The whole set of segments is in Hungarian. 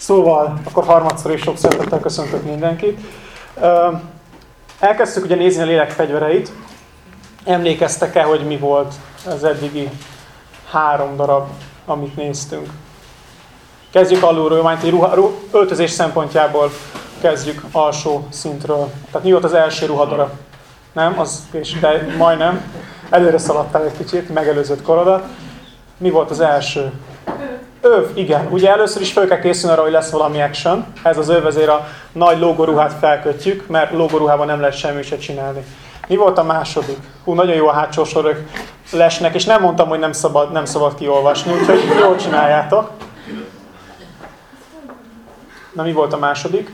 Szóval, akkor harmadszor is sok szeretettel köszöntök mindenkit. Elkezdtük ugye nézni a lélek fegyvereit. Emlékeztek-e, hogy mi volt az eddigi három darab, amit néztünk? Kezdjük alulról, egy ruha, ruha, öltözés szempontjából kezdjük alsó szintről. Tehát mi volt az első ruhadarab? Nem? Az, és de majdnem. Előre szaladtál egy kicsit, megelőzött korodat. Mi volt az első? Öv, igen. Ugye először is fel kell készülni arra, hogy lesz valami action. Ez az öv, a nagy logoruhát felkötjük, mert logoruhában nem lehet semmi se csinálni. Mi volt a második? Hú, nagyon jó a hátsó sorok lesnek, és nem mondtam, hogy nem szabad, nem szabad kiolvasni, úgyhogy jól csináljátok. Na, mi volt a második?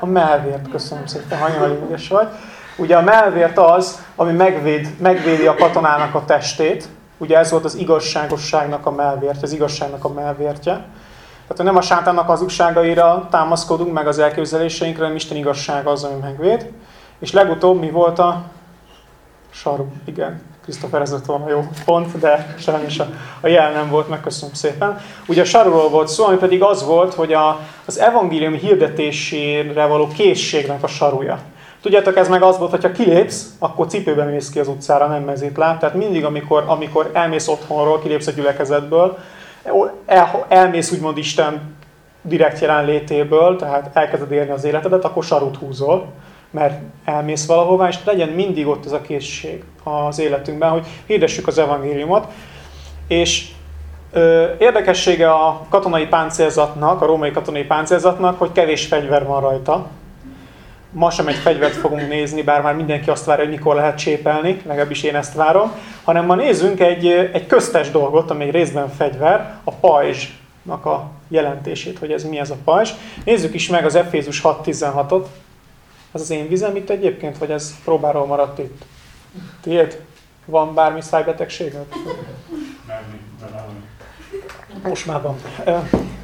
A melvért, köszönöm szépen, nagyon ügyes vagy. Ugye a melvért az, ami megvéd, megvédi a katonának a testét. Ugye ez volt az igazságosságnak a melvért, az igazságnak a melvértje. Tehát nem a sátánnak hazugságaira támaszkodunk, meg az elképzeléseinkre, hanem Isten igazsága az, ami megvéd. És legutóbb mi volt a saru? Igen, Krisztofer ez lett volna jó pont, de sajnos a, a jel nem volt, megköszönöm szépen. Ugye a saruról volt szó, ami pedig az volt, hogy a, az evangélium hirdetésére való készségnek a saruja. Tudjátok, ez meg az volt, hogyha kilépsz, akkor cipőben mész ki az utcára, nem mezétláp. Tehát mindig, amikor, amikor elmész otthonról, kilépsz a gyülekezetből, el, elmész úgymond Isten direkt jelenlétéből, tehát elkezded élni az életedet, akkor sarut húzol, mert elmész valahová, és legyen mindig ott ez a készség az életünkben, hogy hirdessük az evangéliumot. És ö, érdekessége a katonai páncélzatnak, a római katonai páncélzatnak, hogy kevés fegyver van rajta, ma sem egy fegyvert fogunk nézni, bár már mindenki azt várja, hogy mikor lehet csépelni, legalábbis én ezt várom, hanem ma nézzünk egy, egy köztes dolgot, ami egy részben fegyver, a pajzsnak a jelentését, hogy ez mi ez a pajzs. Nézzük is meg az Efézus 6.16-ot. Ez az én vizem itt egyébként, vagy ez próbáról maradt itt? Tiéd? Van bármi szájbetegséged? Most már van.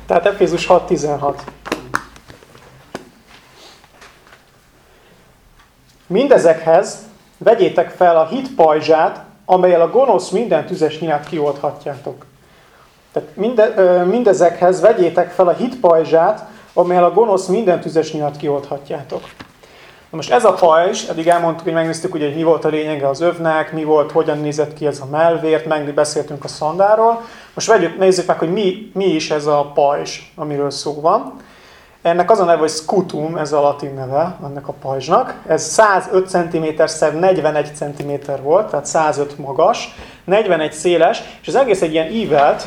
Tehát Efézus 6.16. Mindezekhez vegyétek fel a hit pajzsát, amelyel a gonosz minden tüzes nyilát kioldhatjátok. Tehát minde, mindezekhez vegyétek fel a hit pajzsát, amelyel a gonosz minden tüzes nyilat kioldhatjátok. Na most ez a pajzs, eddig elmondtuk, hogy megnéztük, hogy mi volt a lényege az övnek, mi volt, hogyan nézett ki ez a melvért, meg beszéltünk a szandáról. Most vegyük, nézzük meg, hogy mi, mi is ez a pajzs, amiről szó van. Ennek az a neve, hogy scutum, ez a latin neve ennek a pajzsnak. Ez 105 cm szer 41 cm volt, tehát 105 magas, 41 széles, és az egész egy ilyen ívelt,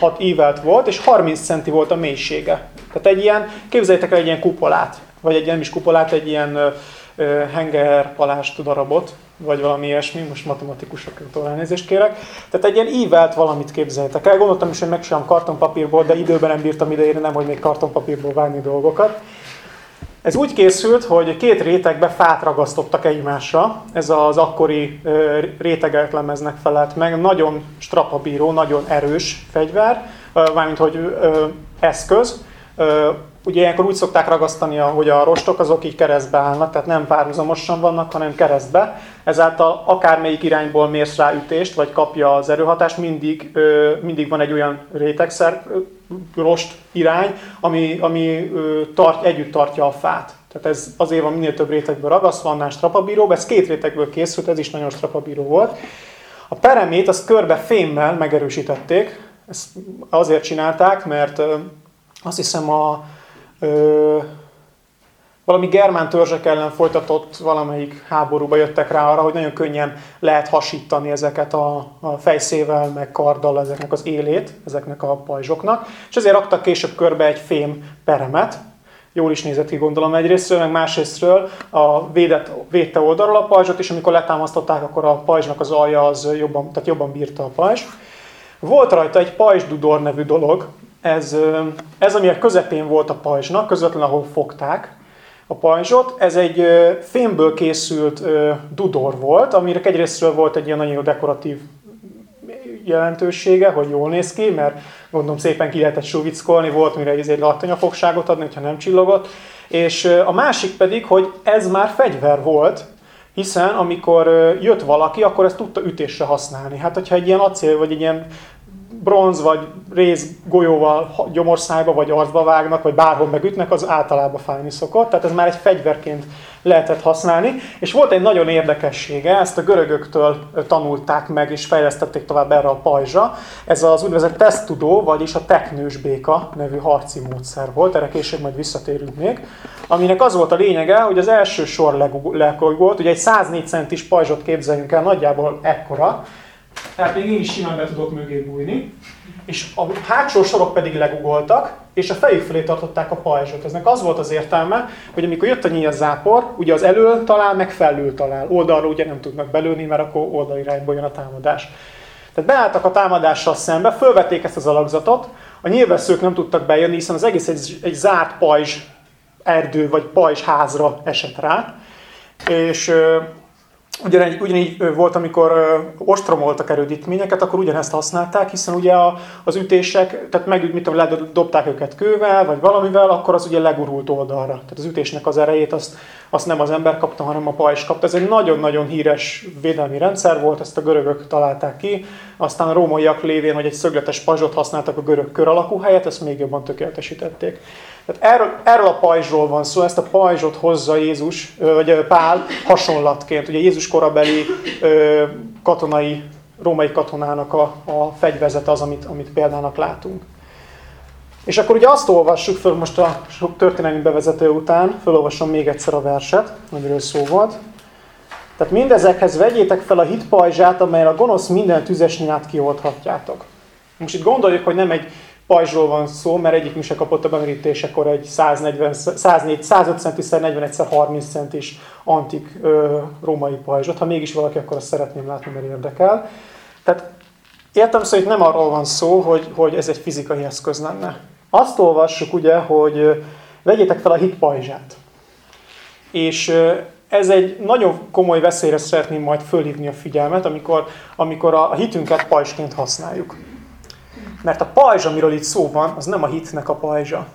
6 ívelt volt, és 30 cm volt a mélysége. Tehát egy ilyen, képzeljétek el egy ilyen kupolát, vagy egy nem is kupolát, egy ilyen henger palást darabot, vagy valami ilyesmi, most matematikusoktól elnézést kérek. Tehát egy ilyen ívelt valamit képzeljétek el. Gondoltam is, hogy megcsinálom kartonpapírból, de időben nem bírtam ideérni, nem, hogy még kartonpapírból vágni dolgokat. Ez úgy készült, hogy két rétegbe fát ragasztottak egymásra. Ez az akkori rétegelt lemeznek felelt meg. Nagyon strapabíró, nagyon erős fegyver, mármint hogy eszköz Ugye ilyenkor úgy szokták ragasztani, hogy a rostok azok így keresztbe állnak, tehát nem párhuzamosan vannak, hanem keresztbe. Ezáltal akármelyik irányból mérsz rá ütést, vagy kapja az erőhatást, mindig, mindig van egy olyan rétegszer, rost irány, ami, ami tart, együtt tartja a fát. Tehát ez azért van minél több rétegből ragasztva, annál strapabíró, ez két rétegből készült, ez is nagyon strapabíró volt. A peremét azt körbe fémmel megerősítették, ezt azért csinálták, mert azt hiszem a, ö, valami germán törzsek ellen folytatott valamelyik háborúba jöttek rá arra, hogy nagyon könnyen lehet hasítani ezeket a, a fejszével, meg karddal ezeknek az élét, ezeknek a pajzsoknak, és ezért raktak később körbe egy fém peremet, jól is nézett ki gondolom egyrésztről, meg másrésztről. A védett, védte oldalról a pajzsot, és amikor letámasztották, akkor a pajzsnak az alja az jobban, tehát jobban bírta a pajzs. Volt rajta egy pajzsdudor nevű dolog, ez, ez ami a közepén volt a pajzsnak, közvetlenül ahol fogták a pajzsot, ez egy fémből készült dudor volt, amire egyrésztről volt egy ilyen nagyon dekoratív jelentősége, hogy jól néz ki, mert gondolom szépen ki lehetett suvickolni, volt mire ezért latanyafogságot adni, ha nem csillogott. És a másik pedig, hogy ez már fegyver volt, Hiszen amikor jött valaki, akkor ezt tudta ütésre használni. Hát, hogyha egy ilyen acél, vagy egy ilyen bronz vagy réz golyóval gyomorszájba vagy arcba vágnak, vagy bárhol megütnek, az általában fájni szokott. Tehát ez már egy fegyverként lehetett használni. És volt egy nagyon érdekessége, ezt a görögöktől tanulták meg, és fejlesztették tovább erre a pajzsa. Ez az úgynevezett tesztudó, vagyis a teknős béka nevű harci módszer volt, erre később majd visszatérünk még, aminek az volt a lényege, hogy az első sor volt, ugye egy 104 centis pajzsot képzeljünk el, nagyjából ekkora, tehát még én is simán be tudok mögé bújni. És a hátsó sorok pedig legugoltak, és a fejük fölé tartották a pajzsot. Eznek az volt az értelme, hogy amikor jött a nyíl zápor, ugye az elől talál, meg felül talál. Oldalról ugye nem tudnak belőni, mert akkor oldalirányból jön a támadás. Tehát beálltak a támadással szembe, fölvették ezt az alakzatot, a nyilvesszők nem tudtak bejönni, hiszen az egész egy, egy zárt pajzs erdő vagy pajzs házra esett rá. És Ugyanígy, ugyanígy volt, amikor ostromoltak erődítményeket, akkor ugyanezt használták, hiszen ugye a, az ütések, tehát meg, mit tudom, ledobták őket kővel, vagy valamivel, akkor az ugye legurult oldalra. Tehát az ütésnek az erejét azt, azt nem az ember kapta, hanem a pajzs kapta. Ez egy nagyon-nagyon híres védelmi rendszer volt, ezt a görögök találták ki. Aztán a rómaiak lévén, hogy egy szögletes pajzsot használtak a görög kör alakú helyet, ezt még jobban tökéletesítették. Tehát erről, erről a pajzsról van szó, ezt a pajzsot hozza Jézus, vagy Pál hasonlatként. Ugye Jézus korabeli katonai, római katonának a, a fegyvezet az, amit, amit példának látunk. És akkor ugye azt olvassuk föl most a sok történelmi bevezető után, felolvasom még egyszer a verset, amiről szó volt. Tehát mindezekhez vegyétek fel a hit pajzsát, amelyen a gonosz minden tüzes nyilát kioldhatjátok. Most itt gondoljuk, hogy nem egy pajzsról van szó, mert egyik se kapott a bemerítésekor egy 140, 104, 105 centis 41 30 centis antik ö, római pajzsot. Ha mégis valaki, akkor azt szeretném látni, mert érdekel. Tehát értem szerint nem arról van szó, hogy, hogy ez egy fizikai eszköz lenne. Azt olvassuk ugye, hogy vegyétek fel a hit pajzsát. És ez egy nagyon komoly veszélyre szeretném majd fölhívni a figyelmet, amikor, amikor a hitünket pajzsként használjuk. Mert a pajzs, amiről itt szó van, az nem a hitnek a pajzsa,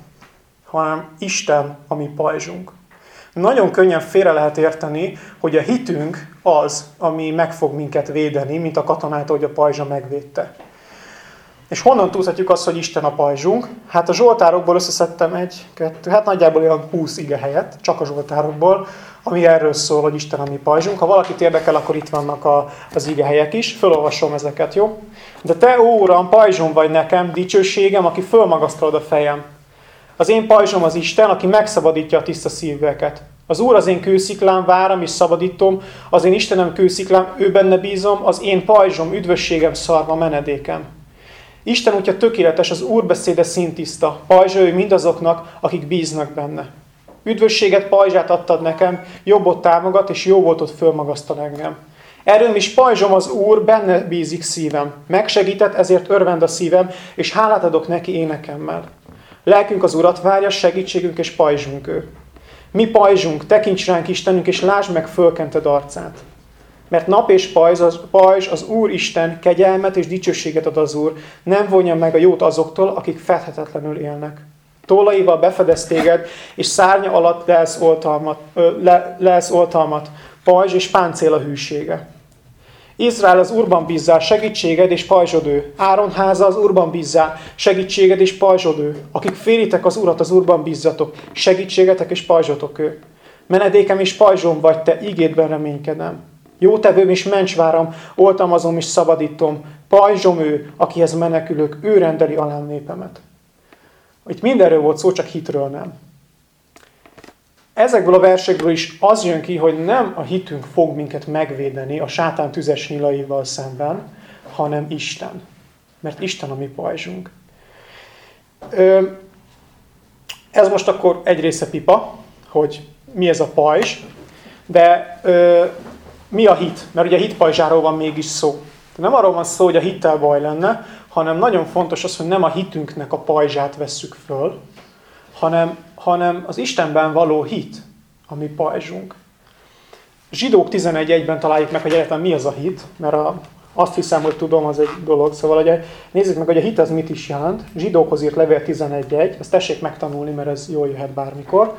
hanem Isten a mi pajzsunk. Nagyon könnyen félre lehet érteni, hogy a hitünk az, ami meg fog minket védeni, mint a katonát, hogy a pajzsa megvédte. És honnan tudhatjuk azt, hogy Isten a pajzsunk? Hát a Zsoltárokból összeszedtem egy, kettő, hát nagyjából olyan 20 ige helyet, csak a Zsoltárokból, ami erről szól, hogy Isten a mi pajzsunk. Ha valakit érdekel, akkor itt vannak a, az ige helyek is. Fölolvasom ezeket, jó? De te, ó Uram, pajzsom vagy nekem, dicsőségem, aki fölmagasztalod a fejem. Az én pajzsom az Isten, aki megszabadítja a tiszta szívveket. Az Úr az én kősziklám, váram és szabadítom, az én Istenem kősziklám, ő benne bízom, az én pajzsom, üdvösségem, szarva, menedékem. Isten útja tökéletes, az Úr beszéde szintiszta, pajzsa ő mindazoknak, akik bíznak benne. Üdvösséget, pajzsát adtad nekem, jobbot támogat, és jó voltot fölmagasztal engem. Erőm is pajzsom az Úr, benne bízik szívem. Megsegített, ezért örvend a szívem, és hálát adok neki énekemmel. Lelkünk az Urat várja, segítségünk és pajzsunk ő. Mi pajzsunk, tekints ránk Istenünk, és lásd meg fölkented arcát. Mert nap és pajzs az, pajzs az Úr Isten kegyelmet és dicsőséget ad az Úr, nem vonja meg a jót azoktól, akik fedhetetlenül élnek. Tólaival befedez téged, és szárnya alatt lesz oltalmat, le, lesz oltalmat pajzs és páncél a hűsége. Izrael az Urban bízzá, segítséged és pajzsod. Áron háza az Urban bízzá, segítséged és pajzsod. Akik féritek az Urat, az Urban bízzatok, segítségetek és pajzsotok ő. Menedékem és pajzsom vagy, te ígédben reménykedem. Jótevőm és mencsváram, oltalmazom és szabadítom, pajzsom ő, akihez menekülök, ő rendeli alám népemet. Itt mindenről volt szó, csak hitről nem. Ezekből a versekből is az jön ki, hogy nem a hitünk fog minket megvédeni a sátán tüzes nyilaival szemben, hanem Isten. Mert Isten a mi pajzsunk. Ez most akkor egy része pipa, hogy mi ez a pajzs, de mi a hit? Mert ugye a hit pajzsáról van mégis szó. Nem arról van szó, hogy a hittel baj lenne, hanem nagyon fontos az, hogy nem a hitünknek a pajzsát vesszük föl, hanem, hanem az Istenben való hit, ami pajzsunk. Zsidók 11.1-ben találjuk meg, hogy egyáltalán mi az a hit, mert a, azt hiszem, hogy tudom, az egy dolog. Szóval ugye, nézzük meg, hogy a hit az mit is jelent. Zsidókhoz írt levél 11.1, ezt tessék megtanulni, mert ez jól jöhet bármikor.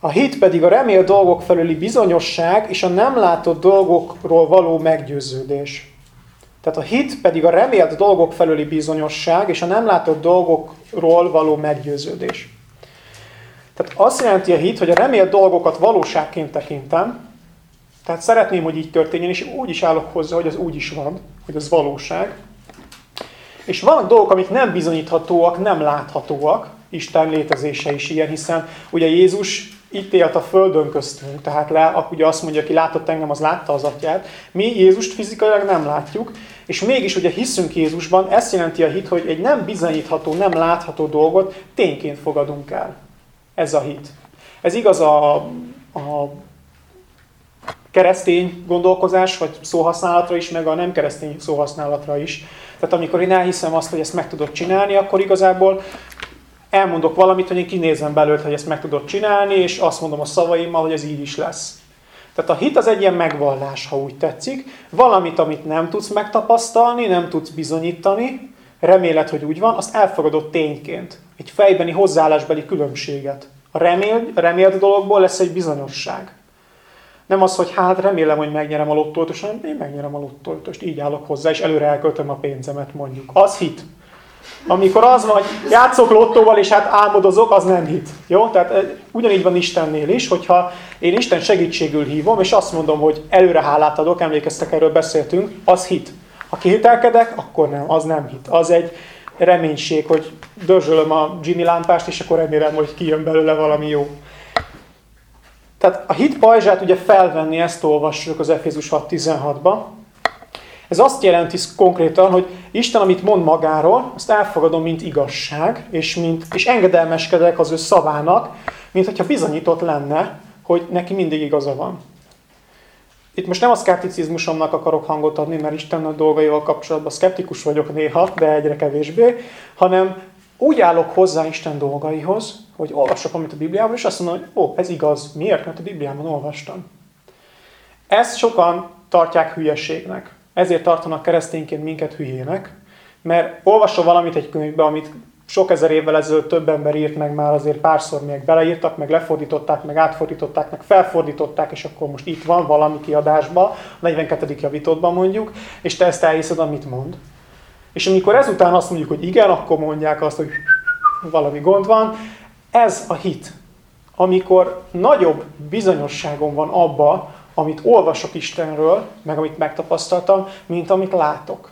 A hit pedig a remélt dolgok felüli bizonyosság és a nem látott dolgokról való meggyőződés. Tehát a hit pedig a remélt dolgok felüli bizonyosság és a nem látott dolgokról való meggyőződés. Tehát azt jelenti a hit, hogy a remélt dolgokat valóságként tekintem, tehát szeretném, hogy így történjen, és úgy is állok hozzá, hogy az úgy is van, hogy az valóság. És vannak dolgok, amik nem bizonyíthatóak, nem láthatóak, Isten létezése is ilyen, hiszen ugye Jézus itt élt a földön köztünk, tehát le, ugye azt mondja, aki látott engem, az látta az atyát. Mi Jézust fizikailag nem látjuk, és mégis ugye hiszünk Jézusban, ezt jelenti a hit, hogy egy nem bizonyítható, nem látható dolgot tényként fogadunk el. Ez a hit. Ez igaz a, a keresztény gondolkozás, vagy szóhasználatra is, meg a nem keresztény szóhasználatra is. Tehát amikor én elhiszem azt, hogy ezt meg tudod csinálni, akkor igazából elmondok valamit, hogy én kinézem belőle, hogy ezt meg tudod csinálni, és azt mondom a szavaimmal, hogy ez így is lesz. Tehát a hit az egy ilyen megvallás, ha úgy tetszik. Valamit, amit nem tudsz megtapasztalni, nem tudsz bizonyítani, remélet, hogy úgy van, azt elfogadod tényként. Egy fejbeni hozzáállásbeli különbséget. A remél, remélt dologból lesz egy bizonyosság. Nem az, hogy hát remélem, hogy megnyerem a lottoltost, hanem én megnyerem a lottoltost, így állok hozzá, és előre elköltöm a pénzemet mondjuk. Az hit. Amikor az van, hogy játszok lottóval, és hát álmodozok, az nem hit. Jó? Tehát eh, ugyanígy van Istennél is, hogyha én Isten segítségül hívom, és azt mondom, hogy előre hálát adok, emlékeztek, erről beszéltünk, az hit. Ha kihitelkedek, akkor nem, az nem hit. Az egy reménység, hogy dörzsölöm a Ginny lámpást, és akkor remélem, hogy kijön belőle valami jó. Tehát a hit pajzsát ugye felvenni, ezt olvassuk az Efézus 6.16-ba. Ez azt jelenti konkrétan, hogy Isten, amit mond magáról, azt elfogadom, mint igazság, és, mint, és engedelmeskedek az ő szavának, mint hogyha bizonyított lenne, hogy neki mindig igaza van. Itt most nem a szkepticizmusomnak akarok hangot adni, mert Isten a dolgaival kapcsolatban szkeptikus vagyok néha, de egyre kevésbé, hanem úgy állok hozzá Isten dolgaihoz, hogy olvasok amit a Bibliában, és azt mondom, hogy ó, ez igaz. Miért? Mert a Bibliában olvastam. Ezt sokan tartják hülyeségnek. Ezért tartanak keresztényként minket hülyének, mert olvasol valamit egy könyvbe, amit sok ezer évvel ezelőtt több ember írt meg már azért párszor még beleírtak, meg lefordították, meg átfordították, meg felfordították, és akkor most itt van valami kiadásba, a 42. javítottban mondjuk, és te ezt elhiszed, amit mond. És amikor ezután azt mondjuk, hogy igen, akkor mondják azt, hogy valami gond van. Ez a hit. Amikor nagyobb bizonyosságom van abba, amit olvasok Istenről, meg amit megtapasztaltam, mint amit látok.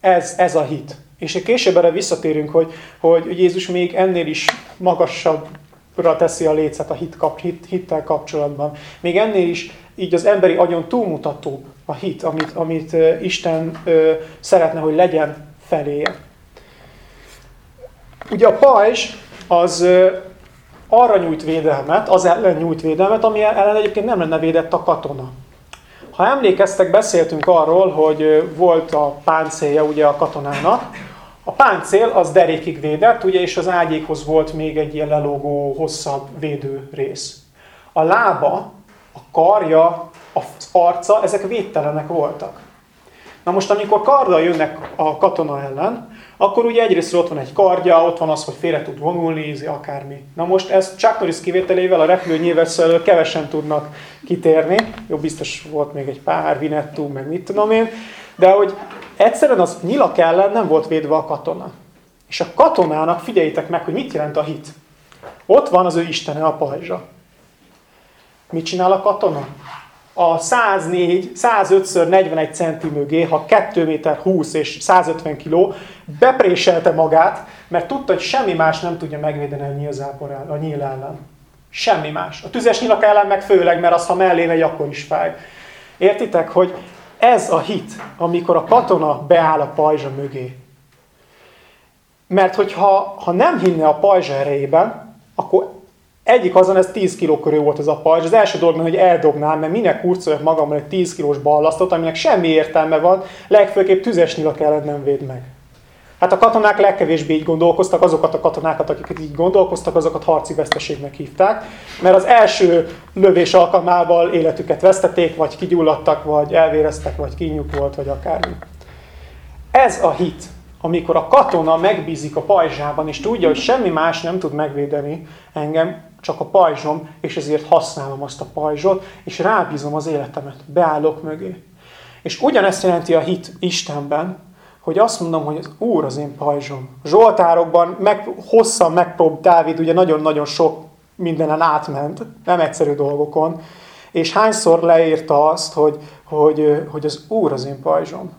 Ez, ez a hit. És később erre visszatérünk, hogy, hogy Jézus még ennél is magasabbra teszi a lécet a hit, kap, hit, hittel kapcsolatban. Még ennél is így az emberi agyon túlmutató a hit, amit, amit Isten ö, szeretne, hogy legyen feléje. Ugye a pajzs az arra nyújt védelmet, az ellen nyújt védelmet, ami ellen egyébként nem lenne védett a katona. Ha emlékeztek, beszéltünk arról, hogy volt a páncélja ugye a katonának. A páncél az derékig védett, ugye, és az ágyékhoz volt még egy ilyen lelógó, hosszabb védő rész. A lába, a karja, az arca, ezek védtelenek voltak. Na most, amikor karddal jönnek a katona ellen, akkor ugye egyrészt ott van egy kardja, ott van az, hogy félre tud vonulni, ízi, akármi. Na most ez Chuck Norris kivételével a repülő nyilvesszől kevesen tudnak kitérni. Jó, biztos volt még egy pár, Vinettú, meg mit tudom én. De hogy egyszerűen az nyilak ellen nem volt védve a katona. És a katonának figyeljétek meg, hogy mit jelent a hit. Ott van az ő istene, a pajzsa. Mit csinál a katona? A 104, 105 41 centi mögé, ha 2 méter 20 és 150 kg, bepréselte magát, mert tudta, hogy semmi más nem tudja megvédeni a nyílzápor ellen, a nyíl ellen. Semmi más. A tüzes nyilak ellen meg főleg, mert az, ha mellé megy, akkor is fáj. Értitek, hogy ez a hit, amikor a katona beáll a pajzsa mögé. Mert hogyha ha nem hinne a pajzsa erejében, akkor egyik azon ez 10 kg körül volt az a pajzs. Az első dolog, hogy eldobnám, mert minek kurcoljak magammal egy 10 kilós ballasztot, aminek semmi értelme van, legfőképp tüzes nyilak ellen nem véd meg. Hát a katonák legkevésbé így gondolkoztak, azokat a katonákat, akiket így gondolkoztak, azokat harci veszteségnek hívták, mert az első lövés alkalmával életüket vesztették, vagy kigyulladtak, vagy elvéreztek, vagy kinyuk volt, vagy akármi. Ez a hit, amikor a katona megbízik a pajzsában, és tudja, hogy semmi más nem tud megvédeni engem, csak a pajzsom, és ezért használom azt a pajzsot, és rábízom az életemet, beállok mögé. És ugyanezt jelenti a hit Istenben, hogy azt mondom, hogy az Úr az én pajzsom. Zsoltárokban meg, hosszan megprób Dávid, ugye nagyon-nagyon sok mindenen átment, nem egyszerű dolgokon, és hányszor leírta azt, hogy, hogy, hogy az Úr az én pajzsom.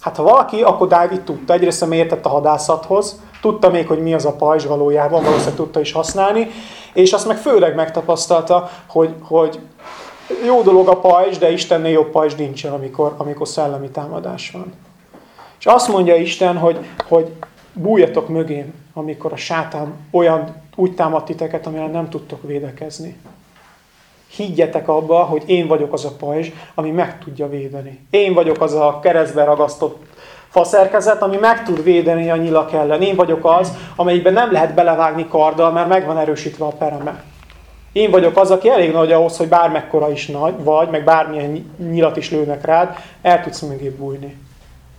Hát ha valaki, akkor Dávid tudta. Egyrészt értett a hadászathoz, tudta még, hogy mi az a pajzs valójában, valószínűleg tudta is használni, és azt meg főleg megtapasztalta, hogy, hogy jó dolog a pajzs, de Istennél jobb pajzs nincsen, amikor, amikor szellemi támadás van. És azt mondja Isten, hogy, hogy bújjatok mögém, amikor a sátán olyan úgy támad titeket, amilyen nem tudtok védekezni. Higgyetek abba, hogy én vagyok az a pajzs, ami meg tudja védeni. Én vagyok az a keresztbe ragasztott faszerkezet, ami meg tud védeni a nyilak ellen. Én vagyok az, amelyikben nem lehet belevágni karddal, mert meg van erősítve a pereme. Én vagyok az, aki elég nagy ahhoz, hogy bármekkora is nagy vagy, meg bármilyen nyilat is lőnek rád, el tudsz mögé bújni.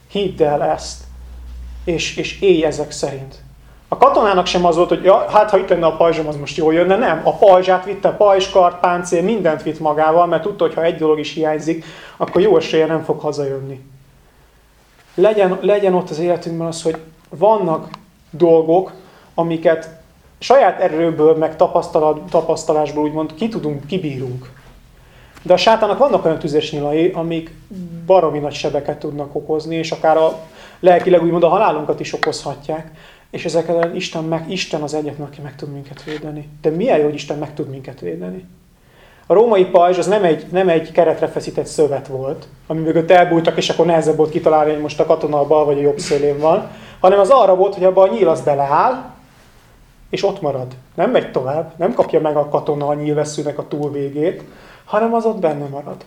Hidd el ezt, és, és élj ezek szerint. A katonának sem az volt, hogy ja, hát ha itt lenne a pajzsom, az most jól jönne. Nem, a pajzsát vitte, pajzskart, páncél, mindent vitt magával, mert tudta, hogy ha egy dolog is hiányzik, akkor jó esélye nem fog hazajönni. Legyen, legyen ott az életünkben az, hogy vannak dolgok, amiket saját erőből, meg tapasztalásból úgymond ki tudunk, kibírunk. De a sátának vannak olyan tüzes nyilai, amik baromi nagy sebeket tudnak okozni, és akár a lelkileg úgymond a halálunkat is okozhatják. És ezek ellen Isten, meg, Isten az egyetlen, aki meg tud minket védeni. De milyen jó, hogy Isten meg tud minket védeni. A római pajzs az nem egy, nem egy keretre feszített szövet volt, ami mögött elbújtak, és akkor nehezebb volt kitalálni, hogy most a katona a bal vagy a jobb szélén van, hanem az arra volt, hogy abban a nyíl az beleáll, és ott marad. Nem megy tovább, nem kapja meg a katona a nyílveszőnek a túlvégét, hanem az ott benne marad.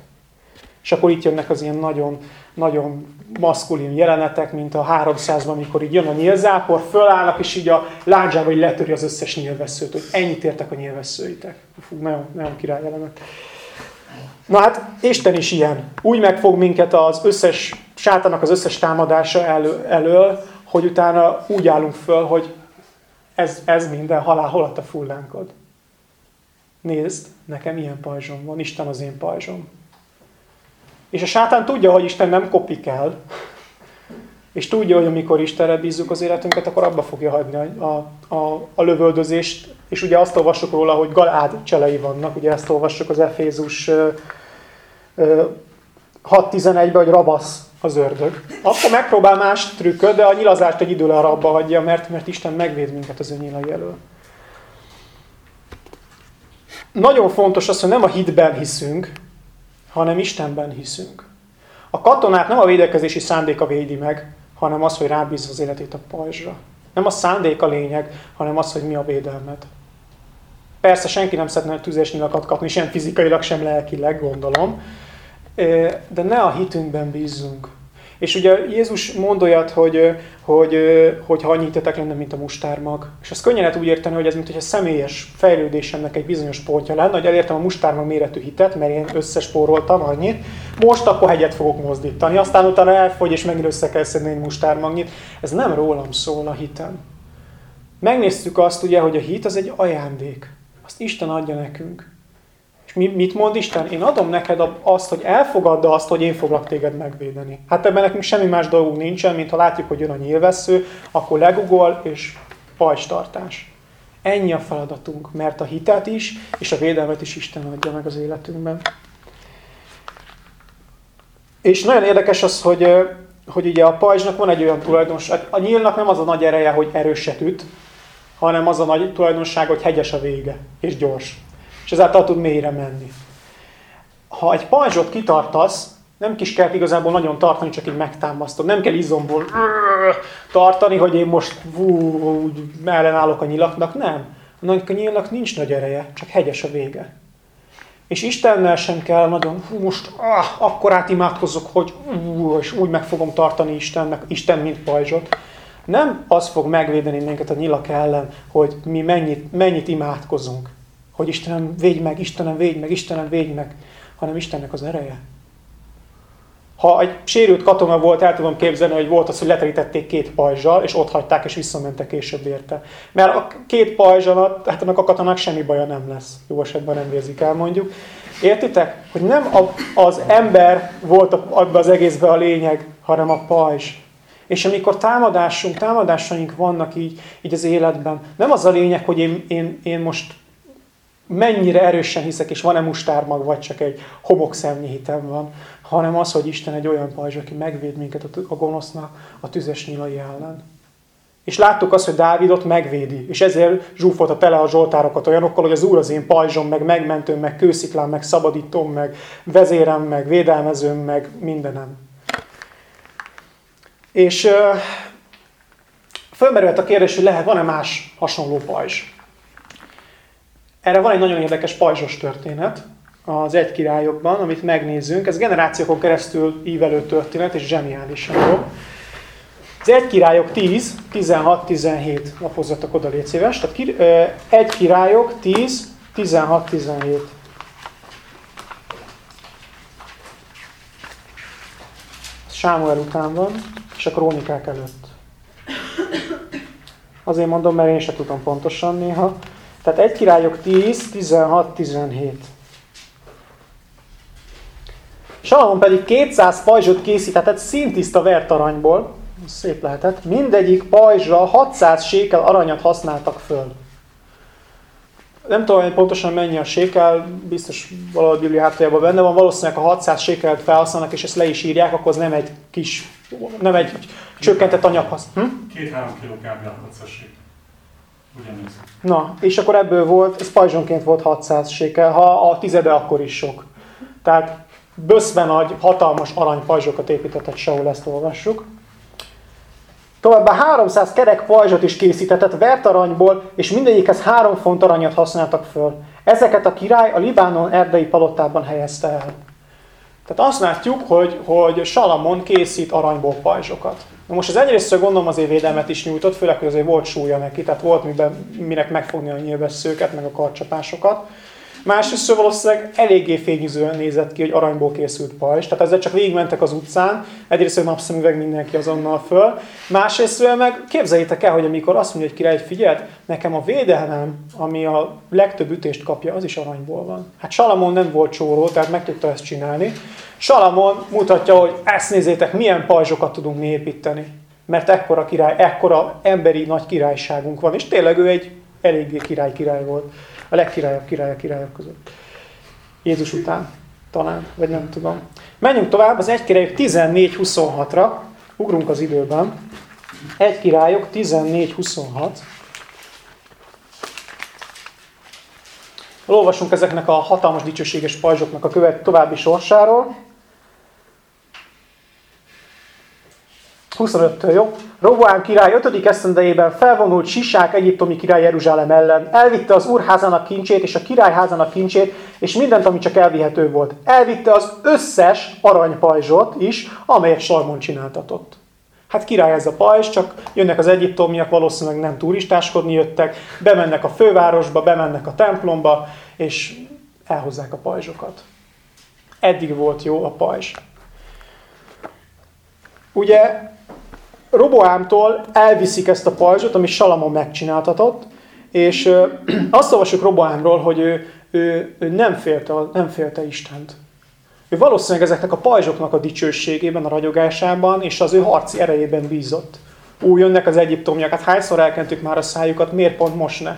És akkor itt jönnek az ilyen nagyon, nagyon maszkulin jelenetek, mint a 300-ban, amikor így jön a nyílzápor, fölállnak, és így a láncsába így letöri az összes nyílveszőt, hogy ennyit értek a nyílveszőitek. Fú, nagyon, nagyon király jelenet. Na hát, Isten is ilyen. Úgy megfog minket az összes, sátának az összes támadása elő, elől, hogy utána úgy állunk föl, hogy ez, ez minden halál, hol a fullánkod. Nézd, nekem ilyen pajzsom van, Isten az én pajzsom. És a sátán tudja, hogy Isten nem kopik el, és tudja, hogy amikor Istenre bízzuk az életünket, akkor abba fogja hagyni a, a, a lövöldözést. És ugye azt olvassuk róla, hogy galád cselei vannak, ugye ezt olvassuk az Efézus 6.11-ben, hogy rabasz az ördög. Akkor megpróbál más trükköt, de a nyilazást egy időre abba hagyja, mert, mert Isten megvéd minket az ő elől. Nagyon fontos az, hogy nem a hitben hiszünk, hanem Istenben hiszünk. A katonát nem a védekezési szándéka védi meg, hanem az, hogy rábízza az életét a pajzsra. Nem a szándék a lényeg, hanem az, hogy mi a védelmed. Persze senki nem szeretne tüzes kapni, sem fizikailag, sem lelkileg, gondolom. De ne a hitünkben bízzunk. És ugye Jézus mond olyat, hogy, hogy, hogy ha annyit tetek lenne, mint a mustármag. És azt könnyen lehet úgy érteni, hogy ez mint hogy a személyes fejlődésemnek egy bizonyos pontja lenne, hogy elértem a mustármag méretű hitet, mert én összespóroltam annyit. Most akkor hegyet fogok mozdítani, aztán utána elfogy, és megint össze kell szedni egy mustármagnyit. Ez nem rólam szól a hitem. Megnéztük azt ugye, hogy a hit az egy ajándék. Azt Isten adja nekünk. Mi, mit mond Isten? Én adom neked azt, hogy elfogadd azt, hogy én foglak téged megvédeni. Hát ebben nekünk semmi más dolgunk nincsen, mint ha látjuk, hogy jön a nyilvessző, akkor legugol és pajstartás. Ennyi a feladatunk, mert a hitet is, és a védelmet is Isten adja meg az életünkben. És nagyon érdekes az, hogy, hogy ugye a pajzsnak van egy olyan tulajdonság, a nyílnak nem az a nagy ereje, hogy erőset üt, hanem az a nagy tulajdonság, hogy hegyes a vége, és gyors és ezáltal tud mélyre menni. Ha egy pajzsot kitartasz, nem is kell igazából nagyon tartani, csak így megtámasztod. Nem kell izomból tartani, hogy én most vú, ellenállok a nyilaknak. Nem. A nyilak nincs nagy ereje, csak hegyes a vége. És Istennel sem kell nagyon, hú, most ah, akkor átimádkozok, hogy ú, és úgy meg fogom tartani Istennek, Isten mint pajzsot. Nem az fog megvédeni minket a nyilak ellen, hogy mi mennyit, mennyit imádkozunk hogy Istenem, védj meg, Istenem, védj meg, Istenem, védj meg, hanem Istennek az ereje. Ha egy sérült katona volt, el tudom képzelni, hogy volt az, hogy leterítették két pajzsal, és ott hagyták, és visszamentek később érte. Mert a két pajzs alatt, hát annak a katonának semmi baja nem lesz. Jó esetben nem vérzik el mondjuk. Értitek? Hogy nem az ember volt abban az egészben a lényeg, hanem a pajzs. És amikor támadásunk, támadásaink vannak így, így az életben, nem az a lényeg, hogy én, én, én most mennyire erősen hiszek, és van-e mustármag, vagy csak egy homokszemnyi hitem van, hanem az, hogy Isten egy olyan pajzs, aki megvéd minket a gonosznak a tüzes nyilai ellen. És láttuk azt, hogy Dávidot megvédi, és ezért zsúfolta tele a zsoltárokat olyanokkal, hogy az Úr az én pajzsom, meg megmentőm, meg kősziklám, meg szabadítom, meg vezérem, meg védelmezőm, meg mindenem. És uh, fölmerült a kérdés, hogy lehet, van-e más hasonló pajzs. Erre van egy nagyon érdekes pajzsos történet az egy királyokban, amit megnézzünk. Ez generációkon keresztül ívelő történet, és zseniálisan jó. Az egy királyok 10, 16, 17, lapozzatok oda, légy szíves. Tehát egy királyok 10, 16, 17. Sámuel után van, és a krónikák előtt. Azért mondom, mert én sem tudom pontosan néha. Tehát egy királyok 10, 16, 17. Salamon pedig 200 pajzsot készített szintiszta vertaranyból, szép lehetett, mindegyik pajzsra 600 sékel aranyat használtak föl. Nem tudom, hogy pontosan mennyi a sékel, biztos valahogy Biblia hátuljában benne van, valószínűleg ha 600 sékelt felhasználnak, és ezt le is írják, akkor az nem egy kis, nem egy csökkentett anyag hasz. Hm? Két-három kiló kb. 600 sékel. Na, és akkor ebből volt, ez pajzsonként volt 600 sékel, ha a tizede akkor is sok. Tehát böszve nagy, hatalmas aranypajzsokat építetett Saul, ezt olvassuk. Továbbá 300 kerek pajzsot is készítetett vertaranyból, és mindegyikhez három font aranyat használtak föl. Ezeket a király a Libánon erdei palotában helyezte el. Tehát azt látjuk, hogy, hogy Salamon készít aranyból pajzsokat. Na most az egyrészt gondolom azért védelmet is nyújtott, főleg, hogy azért volt súlya neki, tehát volt miben, minek megfogni a nyilvesszőket, meg a karcsapásokat. Másrészt valószínűleg eléggé fényűzően nézett ki, hogy aranyból készült pajzs. Tehát ezzel csak végigmentek az utcán, egyrészt hogy napszemüveg mindenki azonnal föl. Másrészt meg képzeljétek el, hogy amikor azt mondja egy király, hogy figyeld, nekem a védelem, ami a legtöbb ütést kapja, az is aranyból van. Hát Salamon nem volt csóró, tehát meg tudta ezt csinálni. Salamon mutatja, hogy ezt nézzétek, milyen pajzsokat tudunk mi építeni. Mert ekkora király, ekkora emberi nagy királyságunk van. És tényleg ő egy eléggé király-király volt a legkirályabb királyok királyok között. Jézus után talán, vagy nem tudom. Menjünk tovább, az egy királyok 14-26-ra, ugrunk az időben. Egy királyok 14-26. Olvasunk ezeknek a hatalmas dicsőséges pajzsoknak a követ további sorsáról. 25-től, jó? Roboám király 5. esztendejében felvonult Sisák egyiptomi király Jeruzsálem ellen. Elvitte az úrházának kincsét és a királyházának kincsét, és mindent, ami csak elvihető volt. Elvitte az összes aranypajzsot is, amelyet Salmon csináltatott. Hát király ez a pajzs, csak jönnek az egyiptomiak, valószínűleg nem turistáskodni jöttek, bemennek a fővárosba, bemennek a templomba, és elhozzák a pajzsokat. Eddig volt jó a pajzs. Ugye Roboámtól elviszik ezt a pajzsot, amit Salamon megcsináltatott, és azt olvasjuk Roboámról, hogy ő, ő, ő nem, félte, nem félte Istent. Ő valószínűleg ezeknek a pajzsoknak a dicsőségében, a ragyogásában és az ő harci erejében bízott. Úgy jönnek az egyiptomiak, hát hányszor elkentük már a szájukat, miért pont most ne?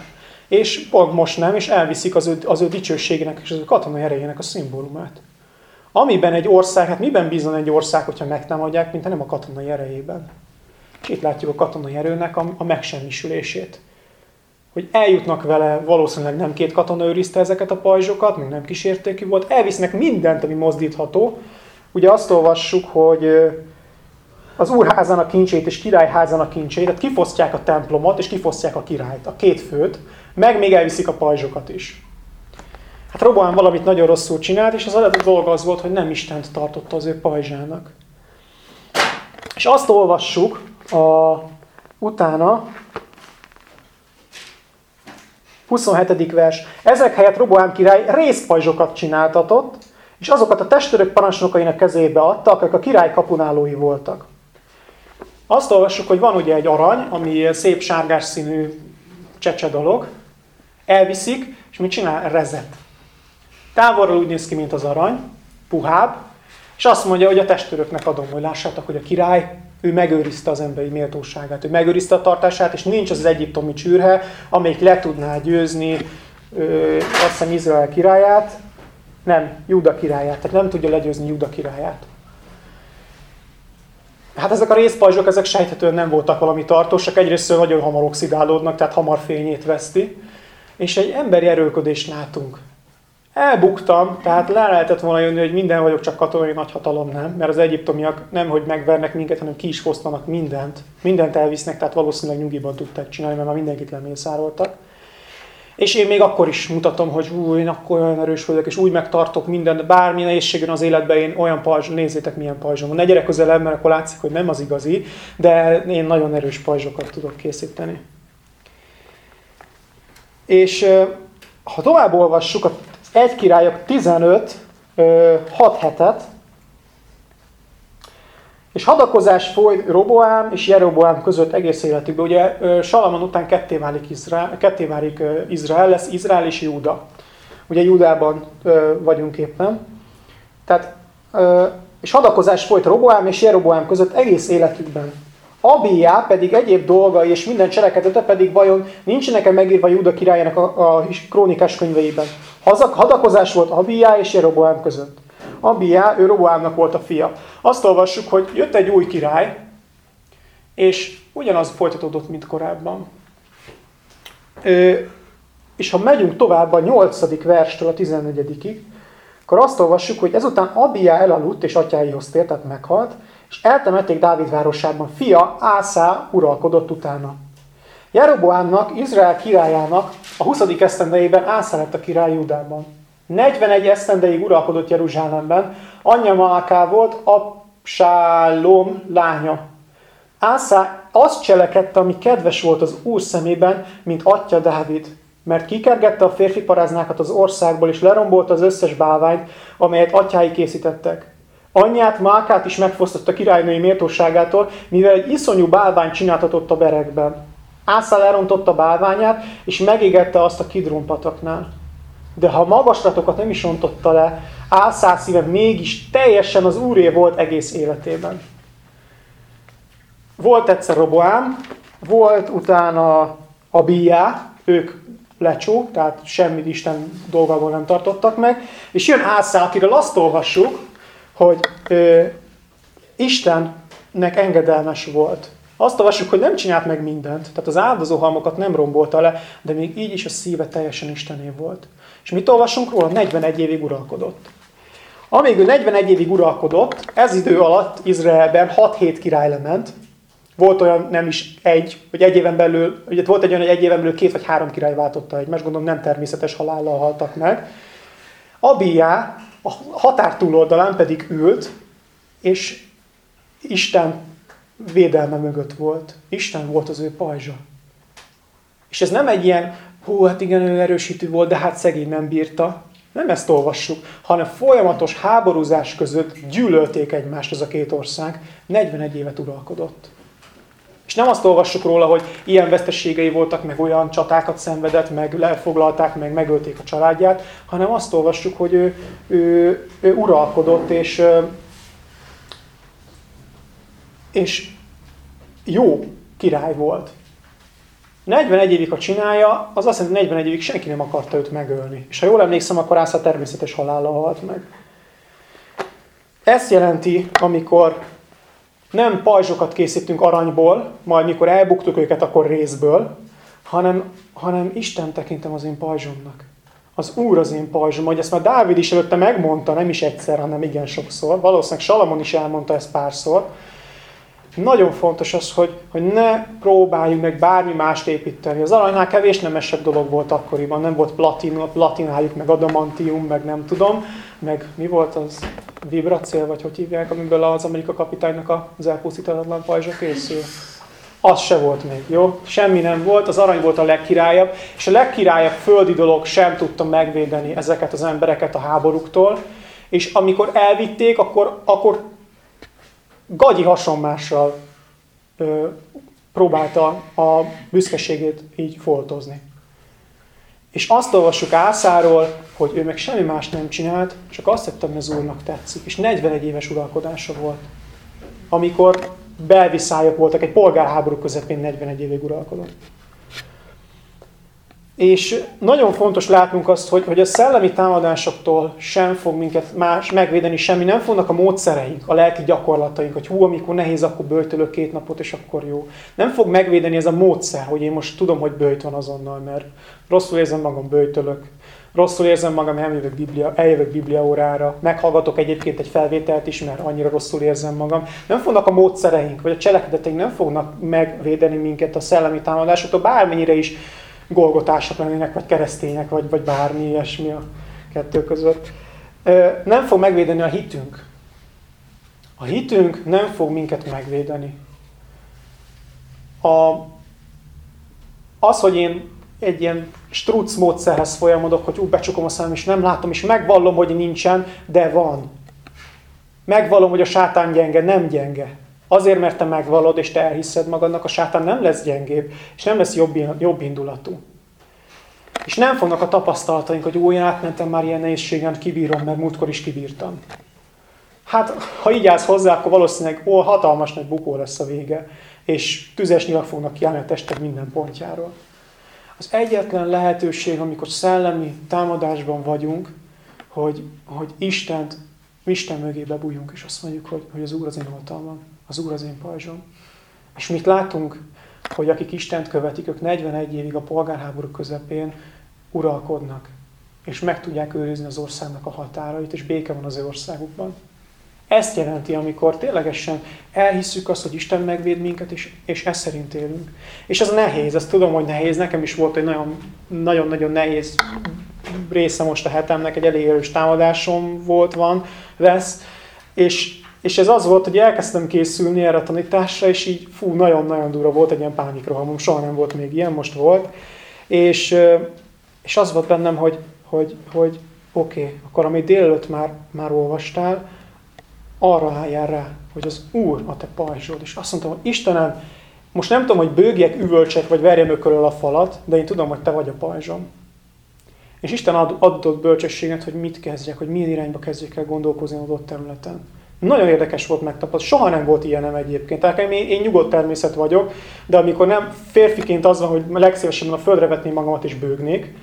És pont most nem, és elviszik az ő, az ő dicsőségének és az ő katonai erejének a szimbólumát. Amiben egy ország, hát miben bízon egy ország, hogyha megtámadják, mint nem a katonai erejében. És itt látjuk a katonai erőnek a, a megsemmisülését. Hogy eljutnak vele, valószínűleg nem két katona őrizte ezeket a pajzsokat, még nem kísértékű volt, elvisznek mindent, ami mozdítható. Ugye azt olvassuk, hogy az úrházának kincsét és királyházának kincsét, tehát kifosztják a templomot és kifosztják a királyt, a két főt, meg még elviszik a pajzsokat is. Hát Roboán valamit nagyon rosszul csinált, és az eredeti dolga az volt, hogy nem Istent tartotta az ő pajzsának. És azt olvassuk, a, utána, 27. vers. Ezek helyett Roboám király részpajzsokat csináltatott, és azokat a testőrök parancsnokainak kezébe adtak, akik a király kapunálói voltak. Azt olvassuk, hogy van ugye egy arany, ami szép sárgás színű csecse dolog, elviszik, és mit csinál? Rezet. Távolról úgy néz ki, mint az arany, puhább, és azt mondja, hogy a testőröknek adom, hogy lássátok, hogy a király, ő megőrizte az emberi méltóságát, ő megőrizte a tartását, és nincs az, az egyiptomi csűrhe, amelyik le tudná győzni ö, azt hiszem Izrael királyát, nem, Júda királyát, tehát nem tudja legyőzni Júda királyát. Hát ezek a részpajzsok, ezek sejthetően nem voltak valami tartósak, egyrészt nagyon hamar oxidálódnak, tehát hamar fényét veszti, és egy emberi erőködést látunk. Elbuktam, tehát le lehetett volna jönni, hogy minden vagyok, csak katonai nagyhatalom nem, mert az egyiptomiak nem, hogy megvernek minket, hanem ki is fosztanak mindent. Mindent elvisznek, tehát valószínűleg nyugiban tudták csinálni, mert már mindenkit lemészároltak. És én még akkor is mutatom, hogy ú, én akkor olyan erős vagyok, és úgy megtartok mindent, bármi nehézségen az életben, én olyan pajzs, nézzétek milyen pajzsom van. Ne gyere közelebb, mert akkor látszik, hogy nem az igazi, de én nagyon erős pajzsokat tudok készíteni. És ha tovább olvassuk az 1 királyok 15, 6 hetet, és hadakozás folyt Roboám és Jeroboám között egész életükben. Ugye Salamon után ketté válik Izrael, ketté válik Izrael lesz Izrael és Júda. Ugye Júdában vagyunk éppen. Tehát, és hadakozás folyt Roboám és Jeroboám között egész életükben. Abiá pedig egyéb dolgai és minden cselekedete pedig vajon nincsenek-e megírva Júda királyának a, a krónikás könyveiben. Hadakozás volt Abiá és Jeroboám között. Abiá, ő Roboámnak volt a fia. Azt olvassuk, hogy jött egy új király, és ugyanaz folytatódott, mint korábban. Ö, és ha megyünk tovább a 8. verstől a 14 akkor azt olvassuk, hogy ezután Abiá elaludt, és atyáihoz tért, tehát meghalt, és eltemették Dávid városában. Fia, Ászá uralkodott utána. Jeroboámnak, Izrael királyának a 20. esztendejében Ászá lett a király Judában. 41 esztendeig uralkodott Jeruzsálemben, anyja Maaká volt, Absálom lánya. Ászá azt cselekedte, ami kedves volt az Úr szemében, mint atya Dávid, mert kikergette a férfi paráznákat az országból, és lerombolta az összes bálványt, amelyet atyái készítettek. Anyját, Mákát is megfosztotta királynői méltóságától, mivel egy iszonyú bálványt csináltatott a berekben. Ászá lerontotta bálványát, és megégette azt a kidrómpataknál. De ha magaslatokat nem is rontotta le, Ászá szíve mégis teljesen az úré volt egész életében. Volt egyszer Roboám, volt utána Abiá, ők lecsó, tehát semmit Isten dolgából nem tartottak meg, és jön Ászá, akiről azt olvassuk, hogy ö, Istennek engedelmes volt. Azt olvassuk, hogy nem csinált meg mindent, tehát az áldozóhalmokat nem rombolta le, de még így is a szíve teljesen Istené volt. És mit olvasunk róla? 41 évig uralkodott. Amíg ő 41 évig uralkodott, ez idő alatt Izraelben 6-7 király lement. Volt olyan nem is egy, hogy egy éven belül, ugye volt egy olyan, hogy egy éven belül két vagy három király váltotta egymást, gondolom nem természetes halállal haltak meg. Abiá a határ túloldalán pedig ült, és Isten védelme mögött volt. Isten volt az ő pajzsa. És ez nem egy ilyen, hú, hát igen, ő erősítő volt, de hát szegény nem bírta. Nem ezt olvassuk, hanem folyamatos háborúzás között gyűlölték egymást ez a két ország. 41 évet uralkodott. És nem azt olvassuk róla, hogy ilyen veszteségei voltak, meg olyan csatákat szenvedett, meg lefoglalták, meg megölték a családját, hanem azt olvassuk, hogy ő, ő, ő uralkodott, és, és jó király volt. 41 évig, ha csinálja, az azt jelenti, hogy 41 évig senki nem akarta őt megölni. És ha jól emlékszem, akkor Ásza természetes halállal halt meg. Ezt jelenti, amikor nem pajzsokat készítünk aranyból, majd mikor elbuktuk őket, akkor részből, hanem, hanem Isten tekintem az én pajzsomnak. Az Úr az én pajzsom, hogy ezt már Dávid is előtte megmondta, nem is egyszer, hanem igen sokszor. Valószínűleg Salamon is elmondta ezt párszor. Nagyon fontos az, hogy, hogy ne próbáljunk meg bármi mást építeni. Az aranynál kevés nemesebb dolog volt akkoriban, nem volt platin, platinájuk, meg adamantium, meg nem tudom, meg mi volt az vibracél, vagy hogy hívják, amiből az Amerika kapitánynak az elpusztítatlan pajzsa készül. Az se volt még, jó? Semmi nem volt, az arany volt a legkirályabb, és a legkirályabb földi dolog sem tudta megvédeni ezeket az embereket a háborúktól, és amikor elvitték, akkor, akkor gagyi hasonmással ö, próbálta a büszkeségét így foltozni. És azt olvassuk Ászáról, hogy ő meg semmi más nem csinált, csak azt tette, hogy az Úrnak tetszik. És 41 éves uralkodása volt. Amikor belviszályok voltak, egy polgárháború közepén 41 évig uralkodott. És nagyon fontos látnunk azt, hogy, hogy a szellemi támadásoktól sem fog minket más megvédeni semmi, nem fognak a módszereink, a lelki gyakorlataink, hogy hú, amikor nehéz, akkor bőjtölök két napot, és akkor jó. Nem fog megvédeni ez a módszer, hogy én most tudom, hogy bőjt van azonnal, mert rosszul érzem magam, bőjtölök. Rosszul érzem magam, eljövök Biblia, eljövök Biblia órára, meghallgatok egyébként egy felvételt is, mert annyira rosszul érzem magam. Nem fognak a módszereink, vagy a cselekedeteink nem fognak megvédeni minket a szellemi támadásoktól, bármennyire is golgotások lennének, vagy keresztények, vagy, vagy bármi ilyesmi a kettő között. Nem fog megvédeni a hitünk. A hitünk nem fog minket megvédeni. A, az, hogy én egy ilyen struc módszerhez folyamodok, hogy úgy becsukom a szemem, és nem látom, és megvallom, hogy nincsen, de van. Megvallom, hogy a sátán gyenge, nem gyenge. Azért, mert te megvalod, és te elhiszed magadnak, a sátán nem lesz gyengébb, és nem lesz jobb, jobb indulatú. És nem fognak a tapasztalataink, hogy úgy átmentem már ilyen nehézségen, kibírom, mert múltkor is kibírtam. Hát, ha így állsz hozzá, akkor valószínűleg ó, hatalmas nagy bukó lesz a vége, és tüzes nyilak fognak kiállni a tested minden pontjáról. Az egyetlen lehetőség, amikor szellemi támadásban vagyunk, hogy, hogy Istent, Isten mögébe bújjunk, és azt mondjuk, hogy, hogy az Úr az én oltalmam, az Úr az én pajzsom. És mit látunk, hogy akik Istent követik, ők 41 évig a polgárháború közepén uralkodnak, és meg tudják őrizni az országnak a határait, és béke van az ő országukban. Ezt jelenti, amikor ténylegesen elhisszük azt, hogy Isten megvéd minket, és, és ez szerint élünk. És ez nehéz, ezt tudom, hogy nehéz. Nekem is volt egy nagyon-nagyon nehéz része most a hetemnek, egy elég erős támadásom volt, van, lesz. És, és ez az volt, hogy elkezdtem készülni erre a tanításra, és így fú, nagyon-nagyon durva volt, egy ilyen pánikrohamom, soha nem volt még ilyen, most volt. És, és az volt bennem, hogy, hogy, hogy oké, okay, akkor amit délelőtt már, már olvastál, arra álljál rá, hogy az Úr a te pajzsod. És azt mondtam, hogy Istenem, most nem tudom, hogy bőgjek, üvölcsek, vagy verjem ökölöl a falat, de én tudom, hogy te vagy a pajzsom. És Isten ad, adott bölcsességet, hogy mit kezdjek, hogy milyen irányba kezdjek el gondolkozni adott területen. Nagyon érdekes volt megtapasztalni. Soha nem volt ilyenem egyébként. Tehát én, én nyugodt természet vagyok, de amikor nem férfiként az van, hogy legszívesebben a földre vetném magamat és bőgnék,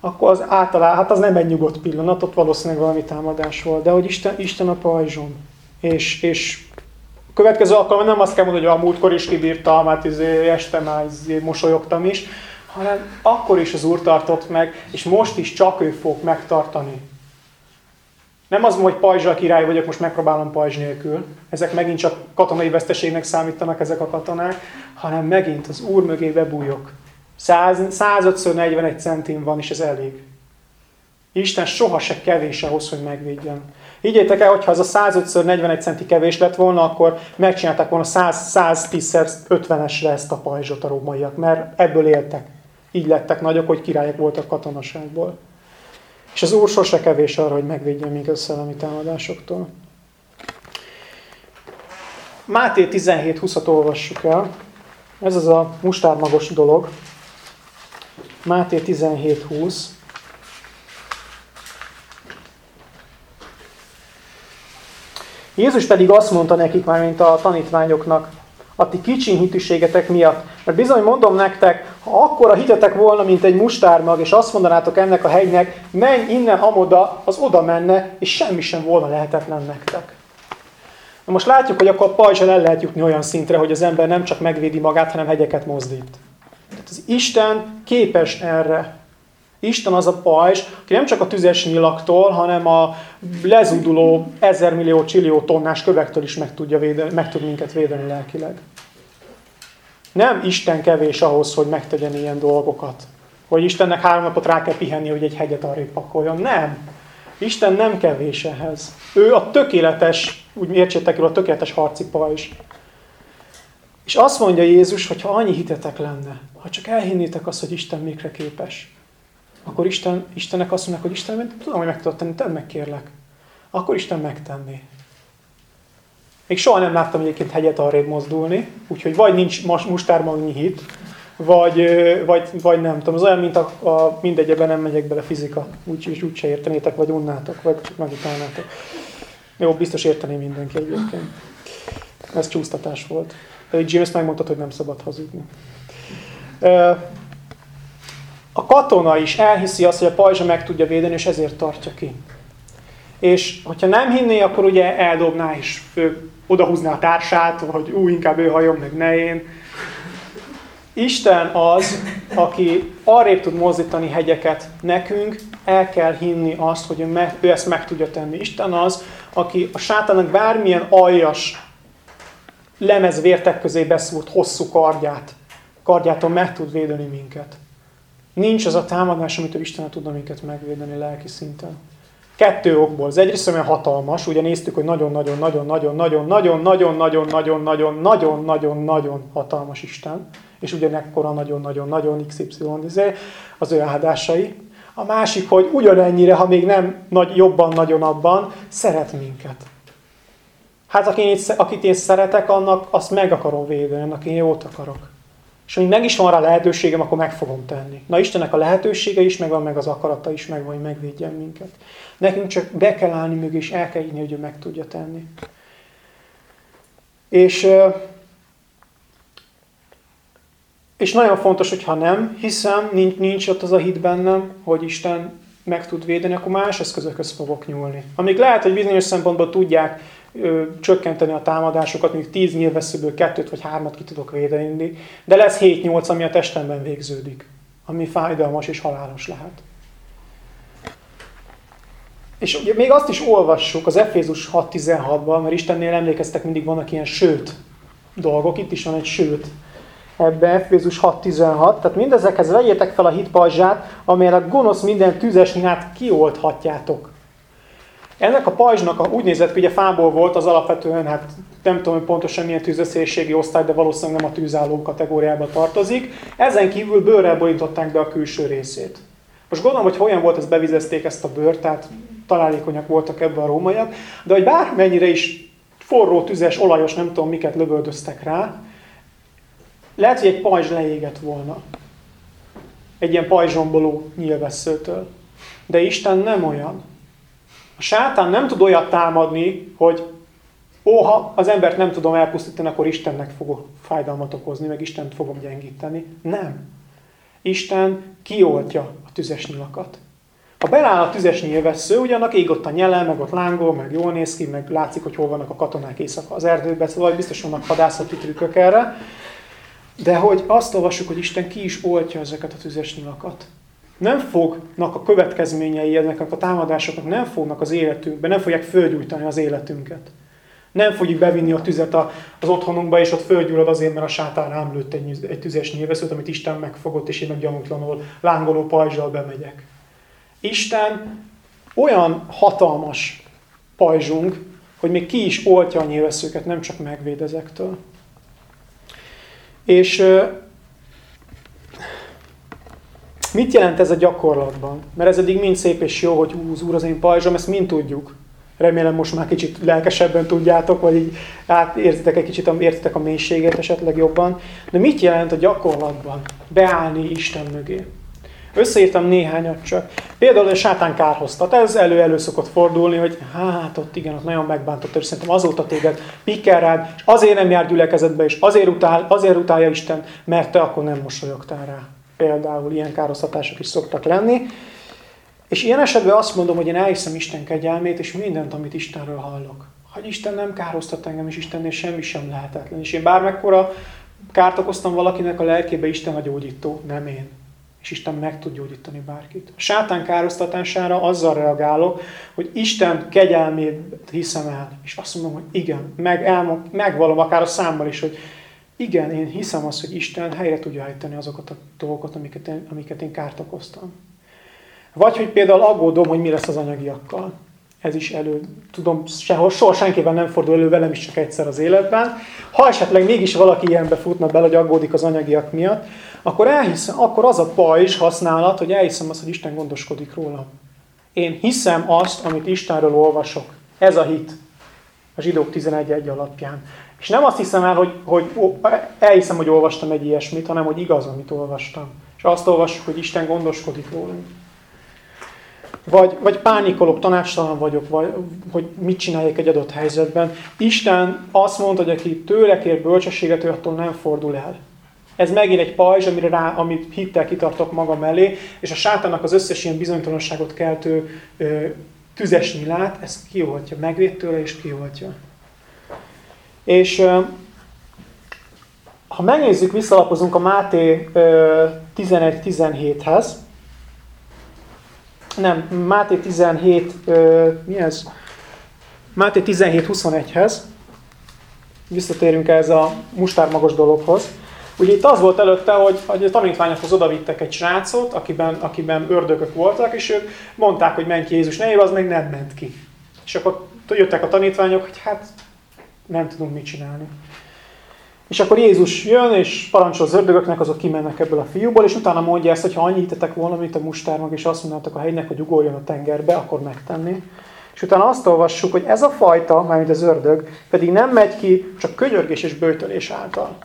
akkor az általában, hát az nem egy nyugodt pillanat, ott valószínűleg valami támadás volt, de hogy Isten, Isten a pajzsom. És, és következő alkalommal nem azt kell mondani, hogy a múltkor is kibírtam, hát izé, este már izé, mosolyogtam is, hanem akkor is az Úr tartott meg, és most is csak ő fog megtartani. Nem az, hogy pajzsal király vagyok, most megpróbálom pajzs nélkül. Ezek megint csak katonai veszteségnek számítanak ezek a katonák, hanem megint az Úr mögé bebújok. 105-41 centim van, és ez elég. Isten soha se kevés ahhoz, hogy megvédjen. Higgyétek el, hogyha az a 105-41 centi kevés lett volna, akkor megcsinálták volna 110-50-esre ezt a pajzsot a rómaiak, mert ebből éltek. Így lettek nagyok, hogy királyok voltak katonaságból. És az Úr sose kevés arra, hogy megvédjen minket szellemi támadásoktól. Máté 17-20-at olvassuk el. Ez az a mustármagos dolog. Máté 17.20. Jézus pedig azt mondta nekik már, mint a tanítványoknak, a ti kicsin hitűségetek miatt. Mert bizony mondom nektek, ha akkor a hitetek volna, mint egy mustármag, és azt mondanátok ennek a hegynek, menj innen amoda, az oda menne, és semmi sem volna lehetetlen nektek. Na most látjuk, hogy akkor a pajzsal el lehet jutni olyan szintre, hogy az ember nem csak megvédi magát, hanem hegyeket mozdít. Tehát az Isten képes erre. Isten az a pajzs, aki nem csak a tüzes nyilaktól, hanem a lezuduló ezer millió csillió tonnás kövektől is meg, tudja védeni, meg tud minket védeni lelkileg. Nem Isten kevés ahhoz, hogy megtegyen ilyen dolgokat. Hogy Istennek három napot rá kell pihenni, hogy egy hegyet arra pakoljon. Nem. Isten nem kevés ehhez. Ő a tökéletes, úgy értsétek el, a tökéletes harci pajzs. És azt mondja Jézus, hogy ha annyi hitetek lenne, ha csak elhinnétek azt, hogy Isten mikre képes, akkor Isten, Istennek azt mondják, hogy Isten, tudom, hogy meg tudod tenni, tedd meg kérlek. akkor Isten megtenné. Még soha nem láttam egyébként hegyet arrébb mozdulni, úgyhogy vagy nincs mustármagnyi hit, vagy, vagy, vagy nem tudom, az olyan, mint a, a mindegyben nem megyek bele fizika, úgyis úgy, se értenétek, vagy unnátok, vagy megutálnátok. Jó, biztos értené mindenki egyébként. Ez csúsztatás volt. James megmondta, hogy nem szabad hazudni. A katona is elhiszi azt, hogy a pajzsa meg tudja védeni, és ezért tartja ki. És hogyha nem hinné, akkor ugye eldobná ő odahúzná a társát, hogy ú, inkább ő hajom, meg ne én. Isten az, aki arrébb tud mozdítani hegyeket nekünk, el kell hinni azt, hogy ő ezt meg tudja tenni. Isten az, aki a sátának bármilyen aljas lemez vértek közé beszúrt hosszú kardját, kardjától meg tud védeni minket. Nincs az a támadás, amitől Isten tudna minket megvédeni lelki szinten. Kettő okból. Az egyrészt olyan hatalmas, ugye néztük, hogy nagyon-nagyon-nagyon-nagyon-nagyon-nagyon-nagyon-nagyon-nagyon-nagyon-nagyon hatalmas Isten, és ugyanekkora nagyon-nagyon-nagyon XY az ő áldásai. A másik, hogy ugyanennyire, ha még nem nagy, jobban nagyon abban, szeret minket. Hát akit én szeretek, annak azt meg akarom védeni, annak én jót akarok. És amíg meg is van rá lehetőségem, akkor meg fogom tenni. Na Istennek a lehetősége is megvan, meg az akarata is megvan, hogy megvédjen minket. Nekünk csak be kell állni mögé, és el kell írni, hogy ő meg tudja tenni. És, és nagyon fontos, hogy ha nem hiszem, nincs, nincs ott az a hit bennem, hogy Isten meg tud védeni, akkor más eszközökhöz fogok nyúlni. Amíg lehet, hogy bizonyos szempontból tudják csökkenteni a támadásokat, mondjuk 10 nyilvesszőből kettőt vagy hármat ki tudok védeni, de lesz 7-8, ami a testemben végződik, ami fájdalmas és halálos lehet. És ugye még azt is olvassuk az Efézus 6.16-ban, mert Istennél emlékeztek, mindig vannak ilyen sőt dolgok, itt is van egy sőt ebbe, Efézus 6.16, tehát mindezekhez vegyétek fel a hitpajzsát, amelyre a gonosz minden tüzes nyát kioldhatjátok. Ennek a pajzsnak a, úgy nézett hogy ugye fából volt, az alapvetően, hát nem tudom, hogy pontosan milyen tűzeszélségi osztály, de valószínűleg nem a tűzálló kategóriába tartozik. Ezen kívül bőrrel borították be a külső részét. Most gondolom, hogy hogyan volt, ezt bevizezték ezt a bőrt, tehát találékonyak voltak ebben a rómaiak, de hogy bármennyire is forró, tüzes, olajos, nem tudom miket lövöldöztek rá, lehet, hogy egy pajzs leégett volna. Egy ilyen pajzsomboló nyilvesszőtől. De Isten nem olyan. A sátán nem tud olyat támadni, hogy ó, ha az embert nem tudom elpusztítani, akkor Istennek fogok fájdalmat okozni, meg Istent fogom gyengíteni. Nem. Isten kioltja a tüzes nyilakat. Ha beláll a tüzes nyilvessző, ugyanak ég ott a nyele, meg ott lángol, meg jól néz ki, meg látszik, hogy hol vannak a katonák éjszaka az erdőben, szóval biztos vannak hadászati trükkök erre. De hogy azt olvassuk, hogy Isten ki is oltja ezeket a tüzes nyilakat. Nem fognak a következményei ezeknek a támadásoknak, nem fognak az életünkbe, nem fogják fölgyújtani az életünket. Nem fogjuk bevinni a tüzet az otthonunkba, és ott fölgyullad azért, mert a sátán rám lőtt egy, egy tüzes nyilveszőt, amit Isten megfogott, és én meg gyanútlanul lángoló pajzsal bemegyek. Isten olyan hatalmas pajzsunk, hogy még ki is oltja a nyilvesszőket, nem csak megvéd ezektől. És mit jelent ez a gyakorlatban? Mert ez eddig mind szép és jó, hogy húz úr az én pajzsom, ezt mind tudjuk. Remélem most már kicsit lelkesebben tudjátok, vagy így érzitek egy kicsit, értitek a mélységet esetleg jobban. De mit jelent a gyakorlatban beállni Isten mögé? Összeírtam néhányat csak. Például a sátán kárhoztat. Ez elő-elő szokott fordulni, hogy hát ott igen, ott nagyon megbántott, és szerintem azóta téged pikkel rád, és azért nem jár gyülekezetbe, és azért, utál, azért utálja Isten, mert te akkor nem mosolyogtál rá. Például ilyen kárhoztatások is szoktak lenni. És ilyen esetben azt mondom, hogy én elhiszem Isten kegyelmét, és mindent, amit Istenről hallok. Hogy Isten nem károztat engem, és Istennél semmi sem lehetetlen. És én bármekkora kárt okoztam valakinek a lelkébe, Isten a gyógyító, nem én és Isten meg tud gyógyítani bárkit. A sátán károsztatására azzal reagálok, hogy Isten kegyelmét hiszem el, és azt mondom, hogy igen, meg elmond, megvalom akár a számmal is, hogy igen, én hiszem azt, hogy Isten helyre tudja állítani azokat a dolgokat, amiket én, amiket én kárt okoztam. Vagy hogy például aggódom, hogy mi lesz az anyagiakkal. Ez is elő, tudom, sehol, soha senkiben nem fordul elő velem is csak egyszer az életben. Ha esetleg mégis valaki ilyenbe futna bele, hogy aggódik az anyagiak miatt, akkor, elhiszem, akkor az a pajzs használat, hogy elhiszem azt, hogy Isten gondoskodik róla. Én hiszem azt, amit Istenről olvasok. Ez a hit a zsidók 11.1 alapján. És nem azt hiszem el, hogy, hogy elhiszem, hogy olvastam egy ilyesmit, hanem hogy igaz, amit olvastam. És azt olvassuk, hogy Isten gondoskodik rólunk. Vagy, vagy pánikolok, tanácstalan vagyok, vagy, hogy mit csináljak egy adott helyzetben. Isten azt mondta, hogy aki tőle kér bölcsességet, ő attól nem fordul el. Ez megint egy pajzs, amire rá, amit hittel kitartok magam elé, és a sátának az összes ilyen bizonytalanságot keltő ö, tüzes nyilát, ezt kioltja, megvéd tőle és kioltja. És ha megnézzük, visszalapozunk a Máté 11-17-hez, nem, Máté 17, ö, mi ez? Máté 17-21-hez, visszatérünk ez a mustármagos dologhoz. Ugye itt az volt előtte, hogy, hogy a tanítványokhoz odavittek egy srácot, akiben, akiben ördögök voltak, és ők mondták, hogy menj ki Jézus nevébe, az meg nem ment ki. És akkor jöttek a tanítványok, hogy hát nem tudunk mit csinálni. És akkor Jézus jön, és parancsol az ördögöknek, azok kimennek ebből a fiúból, és utána mondja ezt, hogy ha annyi tettek volna, mint a mustármag, és azt mondtátok a hegynek, hogy ugorjon a tengerbe, akkor megtenni. És utána azt olvassuk, hogy ez a fajta, mármint az ördög, pedig nem megy ki csak könyörgés és bőtölés által.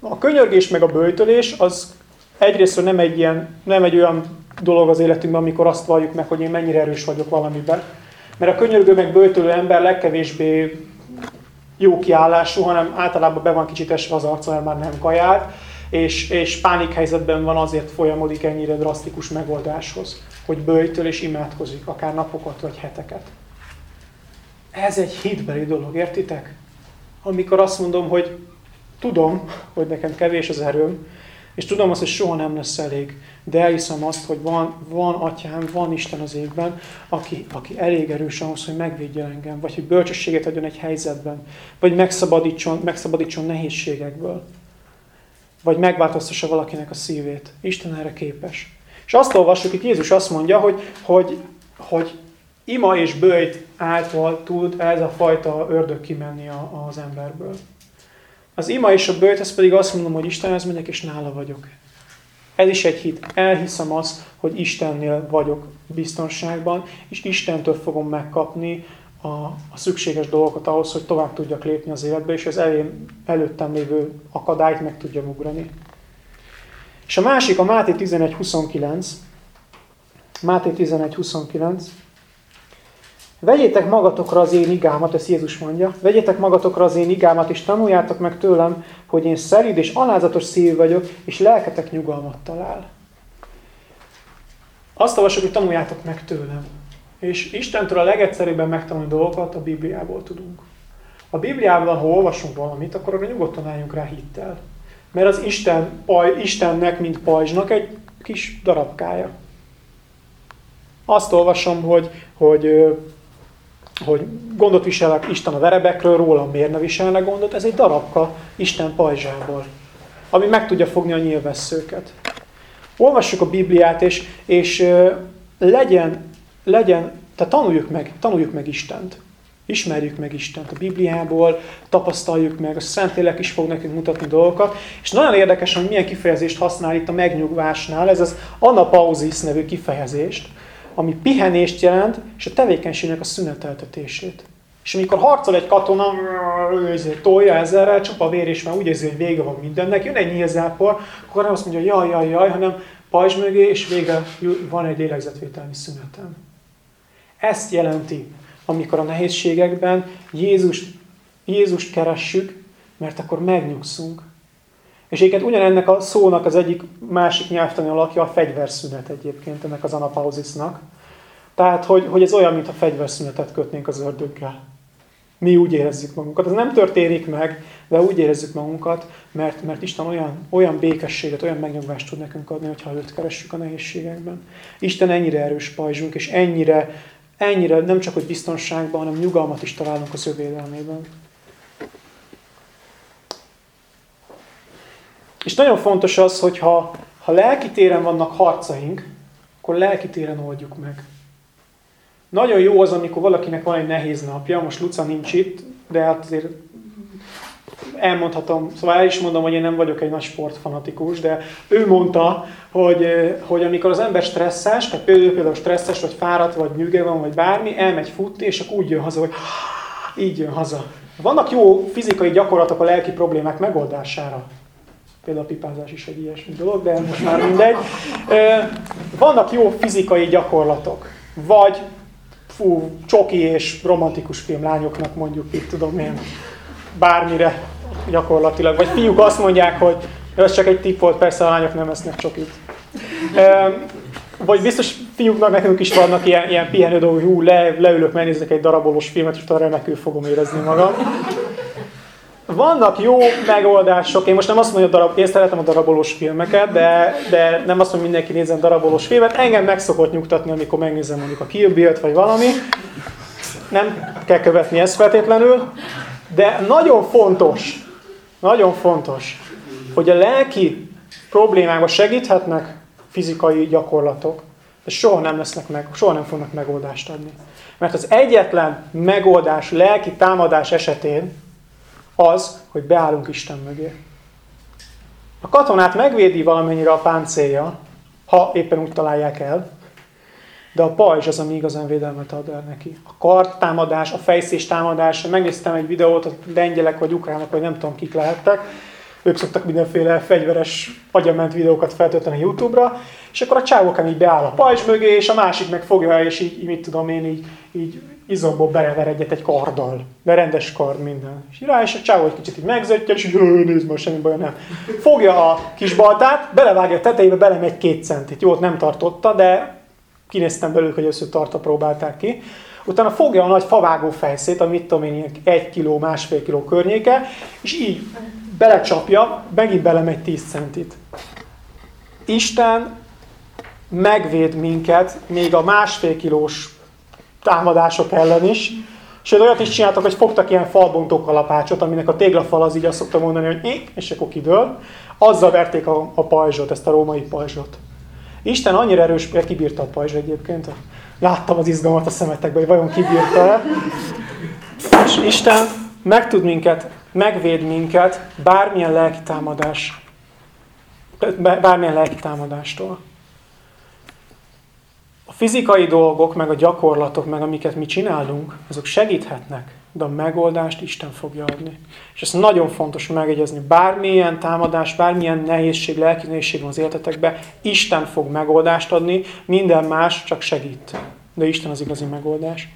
A könyörgés meg a bőtölés az egyrészt nem egy, ilyen, nem egy olyan dolog az életünkben, amikor azt valljuk meg, hogy én mennyire erős vagyok valamiben. Mert a könyörgő meg bőtölő ember legkevésbé jó kiállású, hanem általában be van kicsit esve az arca, mert már nem kajált, és, és helyzetben van, azért folyamodik ennyire drasztikus megoldáshoz, hogy bőjtől és imádkozik, akár napokat vagy heteket. Ez egy hitbeli dolog, értitek? Amikor azt mondom, hogy tudom, hogy nekem kevés az erőm, és tudom azt, hogy soha nem lesz elég, de elhiszem azt, hogy van, van atyám, van Isten az évben, aki, aki elég erős ahhoz, hogy megvédje engem, vagy hogy bölcsességet adjon egy helyzetben, vagy megszabadítson, megszabadítson nehézségekből, vagy megváltoztassa valakinek a szívét. Isten erre képes. És azt olvassuk, itt Jézus azt mondja, hogy, hogy, hogy ima és bőjt által tud ez a fajta ördög kimenni az emberből. Az ima és a bőjt, ez pedig azt mondom, hogy Istenhez megyek, és nála vagyok. Ez is egy hit. Elhiszem azt, hogy Istennél vagyok biztonságban, és Istentől fogom megkapni a, a szükséges dolgokat ahhoz, hogy tovább tudjak lépni az életbe, és az elém, előttem lévő akadályt meg tudjam ugrani. És a másik, a Máté 11.29. Máté 11.29. Vegyétek magatokra az én igámat, ezt Jézus mondja, vegyétek magatokra az én igámat, és tanuljátok meg tőlem, hogy én szerid és alázatos szívű vagyok, és lelketek nyugalmat talál. Azt olvasok, hogy tanuljátok meg tőlem. És Istentől a legegyszerűbben megtanulni dolgokat a Bibliából tudunk. A Bibliában, ha olvasunk valamit, akkor arra nyugodtan álljunk rá hittel. Mert az Isten, paj, Istennek, mint pajzsnak egy kis darabkája. Azt olvasom, hogy, hogy hogy gondot viselek Isten a verebekről, rólam miért ne viselne gondot, ez egy darabka Isten pajzsából, ami meg tudja fogni a nyilvesszőket. Olvassuk a Bibliát, és, és legyen, legyen, tehát tanuljuk meg, tanuljuk meg Istent. Ismerjük meg Istent a Bibliából, tapasztaljuk meg, a Szentlélek is fog nekünk mutatni dolgokat. És nagyon érdekes, hogy milyen kifejezést használ itt a megnyugvásnál, ez az anapauzis nevű kifejezést, ami pihenést jelent, és a tevékenységnek a szüneteltetését. És amikor harcol egy katona, ő tolja ezerrel, csupa vér, és már úgy érzi, hogy vége van mindennek, jön egy nyílzápor, akkor nem azt mondja, jaj, jaj, jaj, hanem pajzs mögé, és vége van egy lélegzetvételmi szünetem. Ezt jelenti, amikor a nehézségekben Jézust, Jézust keressük, mert akkor megnyugszunk. És egyébként ugyanennek a szónak az egyik másik nyelvtani alakja a fegyverszünet egyébként, ennek az anapauzisnak. Tehát, hogy, hogy ez olyan, mintha fegyverszünetet kötnénk az ördöggel. Mi úgy érezzük magunkat. Ez nem történik meg, de úgy érezzük magunkat, mert, mert Isten olyan, olyan békességet, olyan megnyugvást tud nekünk adni, hogyha őt keressük a nehézségekben. Isten ennyire erős pajzsunk, és ennyire, ennyire nem csak hogy biztonságban, hanem nyugalmat is találunk az ő védelmében. És nagyon fontos az, hogy ha, ha lelki téren vannak harcaink, akkor lelki téren oldjuk meg. Nagyon jó az, amikor valakinek van egy nehéz napja, most Luca nincs itt, de hát azért elmondhatom, szóval el is mondom, hogy én nem vagyok egy nagy sportfanatikus, de ő mondta, hogy, hogy amikor az ember stresszes, tehát például, például stresszes, vagy fáradt, vagy nyüge van, vagy bármi, elmegy futni, és akkor úgy jön haza, hogy így jön haza. Vannak jó fizikai gyakorlatok a lelki problémák megoldására. Például a pipázás is egy ilyesmi dolog, de most már mindegy. Vannak jó fizikai gyakorlatok. Vagy fú, csoki és romantikus film lányoknak mondjuk, itt tudom én, bármire gyakorlatilag. Vagy fiúk azt mondják, hogy ez csak egy tipp volt, persze a lányok nem esznek csokit. Vagy biztos fiúknak nekünk is vannak ilyen, ilyen pihenő dolgok, hú, le, leülök, megnézek egy darabolós filmet, és utána remekül fogom érezni magam. Vannak jó megoldások, én most nem azt mondom, hogy én szeretem a darabolós filmeket, de, de nem azt mondom, hogy mindenki nézzen darabolós filmet. Engem meg szokott nyugtatni, amikor megnézem mondjuk a Kill vagy valami. Nem kell követni ezt feltétlenül. De nagyon fontos, nagyon fontos, hogy a lelki problémákban segíthetnek fizikai gyakorlatok, de soha nem lesznek meg, soha nem fognak megoldást adni. Mert az egyetlen megoldás lelki támadás esetén az, hogy beállunk Isten mögé. A katonát megvédi valamennyire a páncélja, ha éppen úgy találják el, de a pajzs az, ami igazán védelmet ad el neki. A kart támadás, a fejszés támadás, megnéztem egy videót, a lengyelek vagy ukránok, vagy nem tudom kik lehettek, ők szoktak mindenféle fegyveres, agyament videókat feltölteni YouTube-ra, és akkor a csávókán így beáll a pajzs mögé, és a másik meg fogja, és így, így mit tudom én, így, így izomból belever egyet egy karddal. De rendes kard minden. És rá, és a csávó egy kicsit így megzöttyel, és így, nézd már, semmi baj nem. Fogja a kis baltát, belevágja a tetejébe, belemegy két centit. Jó, nem tartotta, de kinéztem belőle, hogy össze tartta, próbálták ki. Utána fogja a nagy favágó fejszét, amit tudom én, egy kiló, másfél kiló környéke, és így belecsapja, megint belemegy 10 centit. Isten megvéd minket még a másfél kilós támadások ellen is, és olyat is csináltak, hogy fogtak ilyen falbontó kalapácsot, aminek a téglafal az így azt szokta mondani, hogy ék, és akkor kidől. Azzal verték a, a pajzsot, ezt a római pajzsot. Isten annyira erős, hogy kibírta a pajzs egyébként. Láttam az izgalmat a szemetekben, hogy vajon kibírta-e. És Isten meg tud minket, megvéd minket bármilyen lelki támadás, bármilyen lelki támadástól. A fizikai dolgok, meg a gyakorlatok, meg amiket mi csinálunk, azok segíthetnek, de a megoldást Isten fogja adni. És ez nagyon fontos megjegyezni. Bármilyen támadás, bármilyen nehézség, lelki nehézség van az életetekben, Isten fog megoldást adni, minden más csak segít. De Isten az igazi megoldás.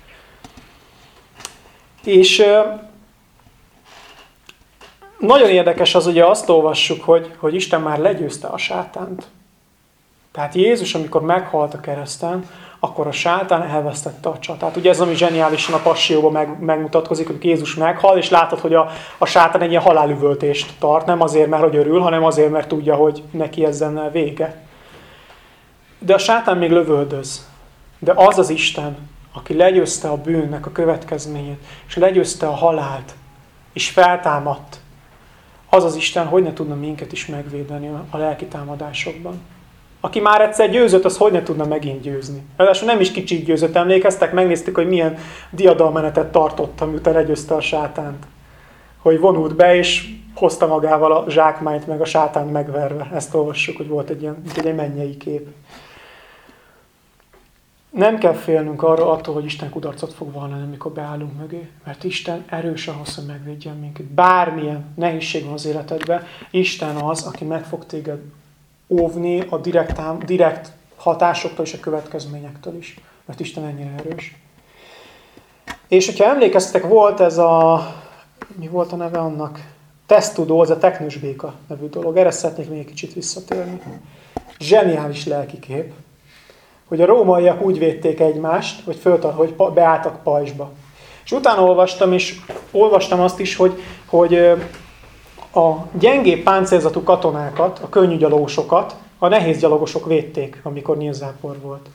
És nagyon érdekes az, ugye azt olvassuk, hogy, hogy Isten már legyőzte a sátánt. Tehát Jézus, amikor meghalt a kereszten, akkor a sátán elvesztette a csatát. Ugye ez ami zseniálisan a passióban meg, megmutatkozik, hogy Jézus meghal, és látod, hogy a, a sátán egy ilyen halálüvöltést tart, nem azért, mert hogy örül, hanem azért, mert tudja, hogy neki ezzel vége. De a sátán még lövöldöz. De az az Isten, aki legyőzte a bűnnek a következményét, és legyőzte a halált, és feltámadt, az az Isten, hogy ne tudna minket is megvédeni a lelki támadásokban. Aki már egyszer győzött, az hogy ne tudna megint győzni. Ráadásul nem is kicsit győzött, emlékeztek, megnéztük, hogy milyen diadalmenetet tartott, amiután legyőzte a sátánt. Hogy vonult be, és hozta magával a zsákmányt, meg a sátán megverve. Ezt olvassuk, hogy volt egy ilyen, egy mennyei kép. Nem kell félnünk arra attól, hogy Isten kudarcot fog vallani, amikor beállunk mögé, mert Isten erős ahhoz, hogy megvédjen minket. Bármilyen nehézség van az életedben, Isten az, aki meg fog téged óvni a direkt, direkt hatásoktól és a következményektől is, mert Isten ennyire erős. És hogyha emlékeztek, volt ez a, mi volt a neve annak? Tesztudó, ez a teknős béka nevű dolog. Erre szeretnék még egy kicsit visszatérni. Zseniális lelkikép, hogy a rómaiak úgy védték egymást, hogy, föltart, hogy beálltak pajzsba. És utána olvastam, és olvastam azt is, hogy, hogy a gyengébb páncélzatú katonákat, a könnyű gyalogosokat, a nehéz gyalogosok védték, amikor nyilzápor volt.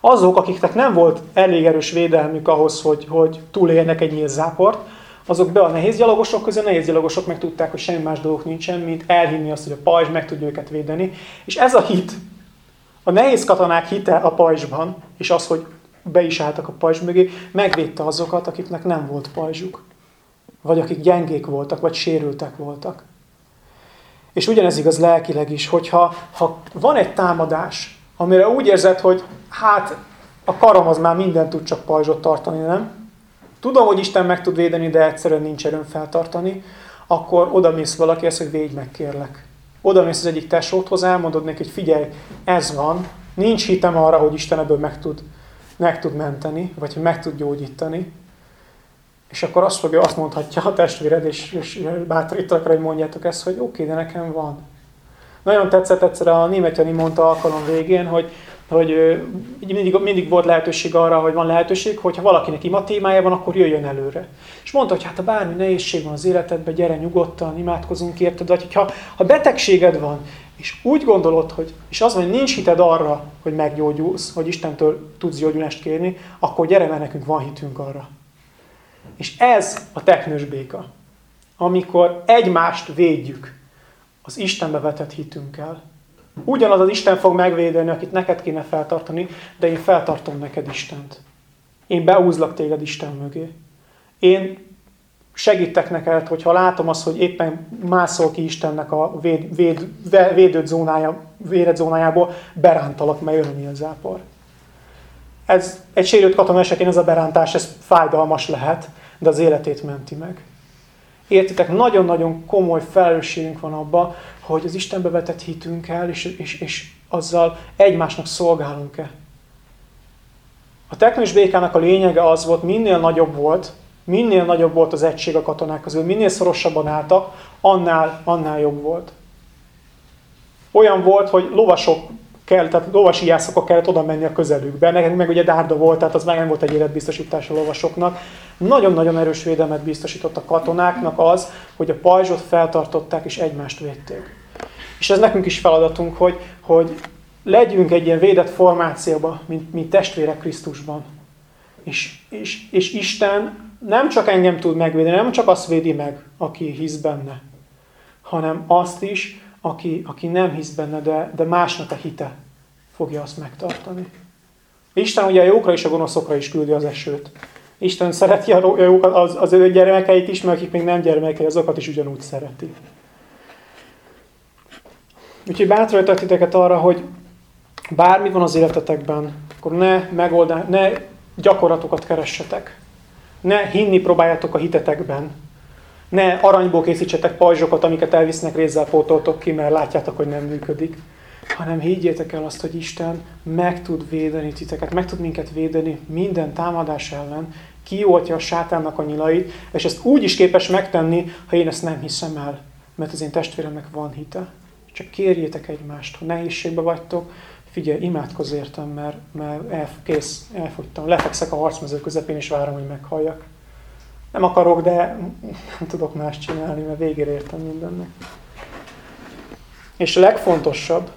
Azok, akiknek nem volt elég erős védelmük ahhoz, hogy, hogy túléljenek egy nyilzáport, azok be a nehéz gyalogosok közé, a nehéz gyalogosok meg tudták, hogy semmi más dolgok nincsen, mint elhinni azt, hogy a pajzs meg tudja őket védeni. És ez a hit, a nehéz katonák hite a pajzsban, és az, hogy be is álltak a pajzs mögé, megvédte azokat, akiknek nem volt pajzsuk. Vagy akik gyengék voltak, vagy sérültek voltak. És ugyanez igaz lelkileg is, hogyha ha van egy támadás, amire úgy érzed, hogy hát a karom az már mindent tud csak pajzsot tartani, nem? Tudom, hogy Isten meg tud védeni, de egyszerűen nincs erőm feltartani, akkor oda mész ezt, hogy védj meg, kérlek. Oda mész az egyik tesóthoz, elmondod neki, hogy figyelj, ez van, nincs hitem arra, hogy Isten ebből meg tud, meg tud menteni, vagy hogy meg tud gyógyítani. És akkor azt fogja, azt mondhatja a testvéred, és, és bátorítalak hogy mondjátok ezt, hogy oké, okay, de nekem van. Nagyon tetszett egyszer a német Jani mondta alkalom végén, hogy, hogy mindig, mindig volt lehetőség arra, hogy van lehetőség, hogyha valakinek ima témája van, akkor jöjjön előre. És mondta, hogy hát ha bármi nehézség van az életedben, gyere nyugodtan, imádkozunk érted, vagy ha, ha betegséged van, és úgy gondolod, hogy, és az van, hogy nincs hited arra, hogy meggyógyulsz, hogy Istentől tudsz gyógyulást kérni, akkor gyere, mert nekünk van hitünk arra. És ez a teknős béka, amikor egymást védjük az Istenbe vetett hitünkkel. Ugyanaz az Isten fog megvédeni, akit neked kéne feltartani, de én feltartom neked Istent. Én beúzlak téged Isten mögé. Én segítek neked, hogyha látom azt, hogy éppen mászol ki Istennek a véd, véd, védőd zónája, védett zónájából, berántalak, mert jön a zápor. Ez egy sérült katona esetén ez a berántás, ez fájdalmas lehet, de az életét menti meg. Értitek, nagyon-nagyon komoly felelősségünk van abba, hogy az Istenbe vetett hitünkkel, és, és, és azzal egymásnak szolgálunk-e. A teknős békának a lényege az volt, minél nagyobb volt, minél nagyobb volt az egység a katonák közül, minél szorosabban álltak, annál, annál jobb volt. Olyan volt, hogy lovasok kell, tehát lovasi kellett oda menni a közelükbe. Nekünk meg ugye dárda volt, tehát az meg nem volt egy életbiztosítás a lovasoknak. Nagyon-nagyon erős védelmet biztosított a katonáknak az, hogy a pajzsot feltartották és egymást védték. És ez nekünk is feladatunk, hogy, hogy legyünk egy ilyen védett formációba, mint, mint testvérek Krisztusban. És, és, és Isten nem csak engem tud megvédeni, nem csak azt védi meg, aki hisz benne, hanem azt is, aki, aki nem hisz benne, de, de másnak a hite fogja azt megtartani. Isten ugye a jókra és a gonoszokra is küldi az esőt. Isten szereti a jókat, az, az ő gyermekeit is, mert akik még nem gyermekei, azokat is ugyanúgy szereti. Úgyhogy bátorítok titeket arra, hogy bármi van az életetekben, akkor ne megoldás, ne gyakorlatokat keressetek. Ne hinni próbáljátok a hitetekben, ne aranyból készítsetek pajzsokat, amiket elvisznek rézzel pótoltok ki, mert látjátok, hogy nem működik. Hanem higgyétek el azt, hogy Isten meg tud védeni titeket, meg tud minket védeni minden támadás ellen, kioltja a sátánnak a nyilait, és ezt úgy is képes megtenni, ha én ezt nem hiszem el, mert az én testvéremnek van hite. Csak kérjétek egymást, ha nehézségbe vagytok, figyelj, imádkozz értem, mert, mert el, kész, elfogytam. Lefekszek a harcmező közepén, és várom, hogy meghalljak. Nem akarok, de nem tudok más csinálni, mert végére értem mindennek. És a legfontosabb,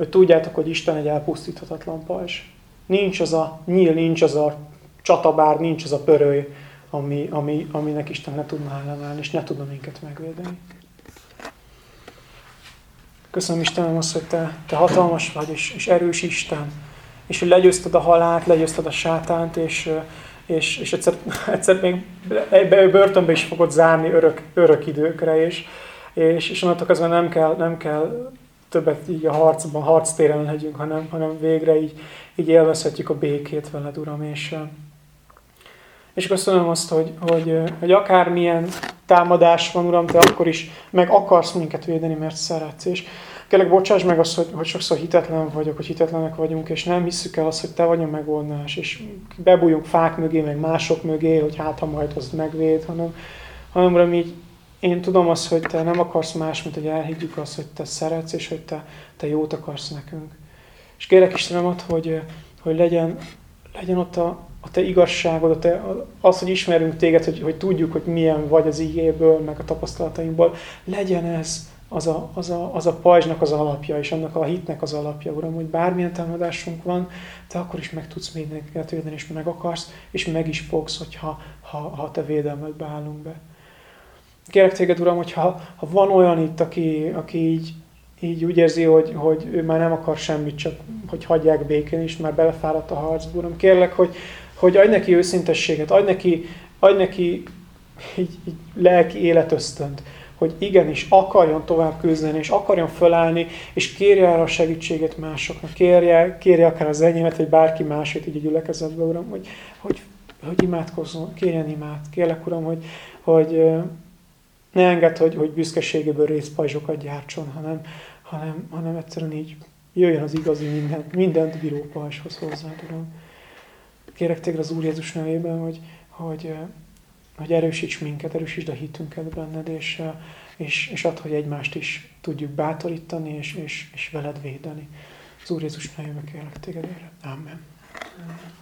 hogy tudjátok, hogy Isten egy elpusztíthatatlan pajzs. Nincs az a nyíl, nincs az a csatabár, nincs az a pöröly, ami, ami, aminek Isten ne tudna ellenállni, és ne tudna minket megvédeni. Köszönöm Istenem azt, hogy te, te hatalmas vagy, és, és erős Isten, és hogy legyőzted a halált, legyőzted a sátánt, és, és, és egyszer, egyszer még börtönbe is fogod zárni örök, örök időkre, és, és, és onnantól kezdve nem kell, nem kell többet így a harcban, harctéren legyünk, hanem, hanem végre így, így élvezhetjük a békét veled, Uram, és, és köszönöm azt, hogy, hogy, hogy akármilyen támadás van, Uram, Te akkor is meg akarsz minket védeni, mert szeretsz. És kérlek, bocsáss meg azt, hogy, hogy sokszor hitetlen vagyok, hogy hitetlenek vagyunk, és nem hiszük el azt, hogy Te vagy a megoldás, és bebújunk fák mögé, meg mások mögé, hogy hát ha majd az megvéd, hanem, hanem Uram, így én tudom azt, hogy Te nem akarsz más, mint hogy elhiggyük azt, hogy Te szeretsz, és hogy Te, te jót akarsz nekünk. És kérek Istenem, hogy, hogy legyen, legyen ott a, a te igazságod, a te, az, hogy ismerünk téged, hogy, hogy tudjuk, hogy milyen vagy az igéből, meg a tapasztalatainkból, legyen ez az a, az, a, az a pajzsnak az alapja, és annak a hitnek az alapja, Uram, hogy bármilyen támadásunk van, te akkor is meg tudsz mindenket védeni, és meg akarsz, és meg is fogsz, hogyha ha, ha te védelmedbe állunk be. Kérek téged, Uram, hogy ha, van olyan itt, aki, aki így, így úgy érzi, hogy, hogy ő már nem akar semmit, csak hogy hagyják békén, és már belefáradt a harcba, Uram, kérlek, hogy, hogy adj neki őszintességet, adj neki, adj neki így, így lelki életösztönt, hogy igenis akarjon tovább küzdeni, és akarjon fölállni, és kérje el a segítséget másoknak, kérje, kérje akár az enyémet, vagy bárki másét így a gyülekezetbe, Uram, hogy, hogy, hogy imádkozzon, kérjen imát. Kérlek, Uram, hogy, hogy ne enged, hogy, hogy büszkeségéből részpajzsokat gyártson, hanem, hanem, hanem egyszerűen így jöjjön az igazi minden, mindent bíró pajzshoz hozzád, Uram. Kérek téged az Úr Jézus nevében, hogy, hogy, hogy erősíts minket, erősítsd a hitünket benned, és, és, és add, hogy egymást is tudjuk bátorítani, és, és, és veled védeni. Az Úr Jézus nevében kérlek téged erre. Amen. Amen.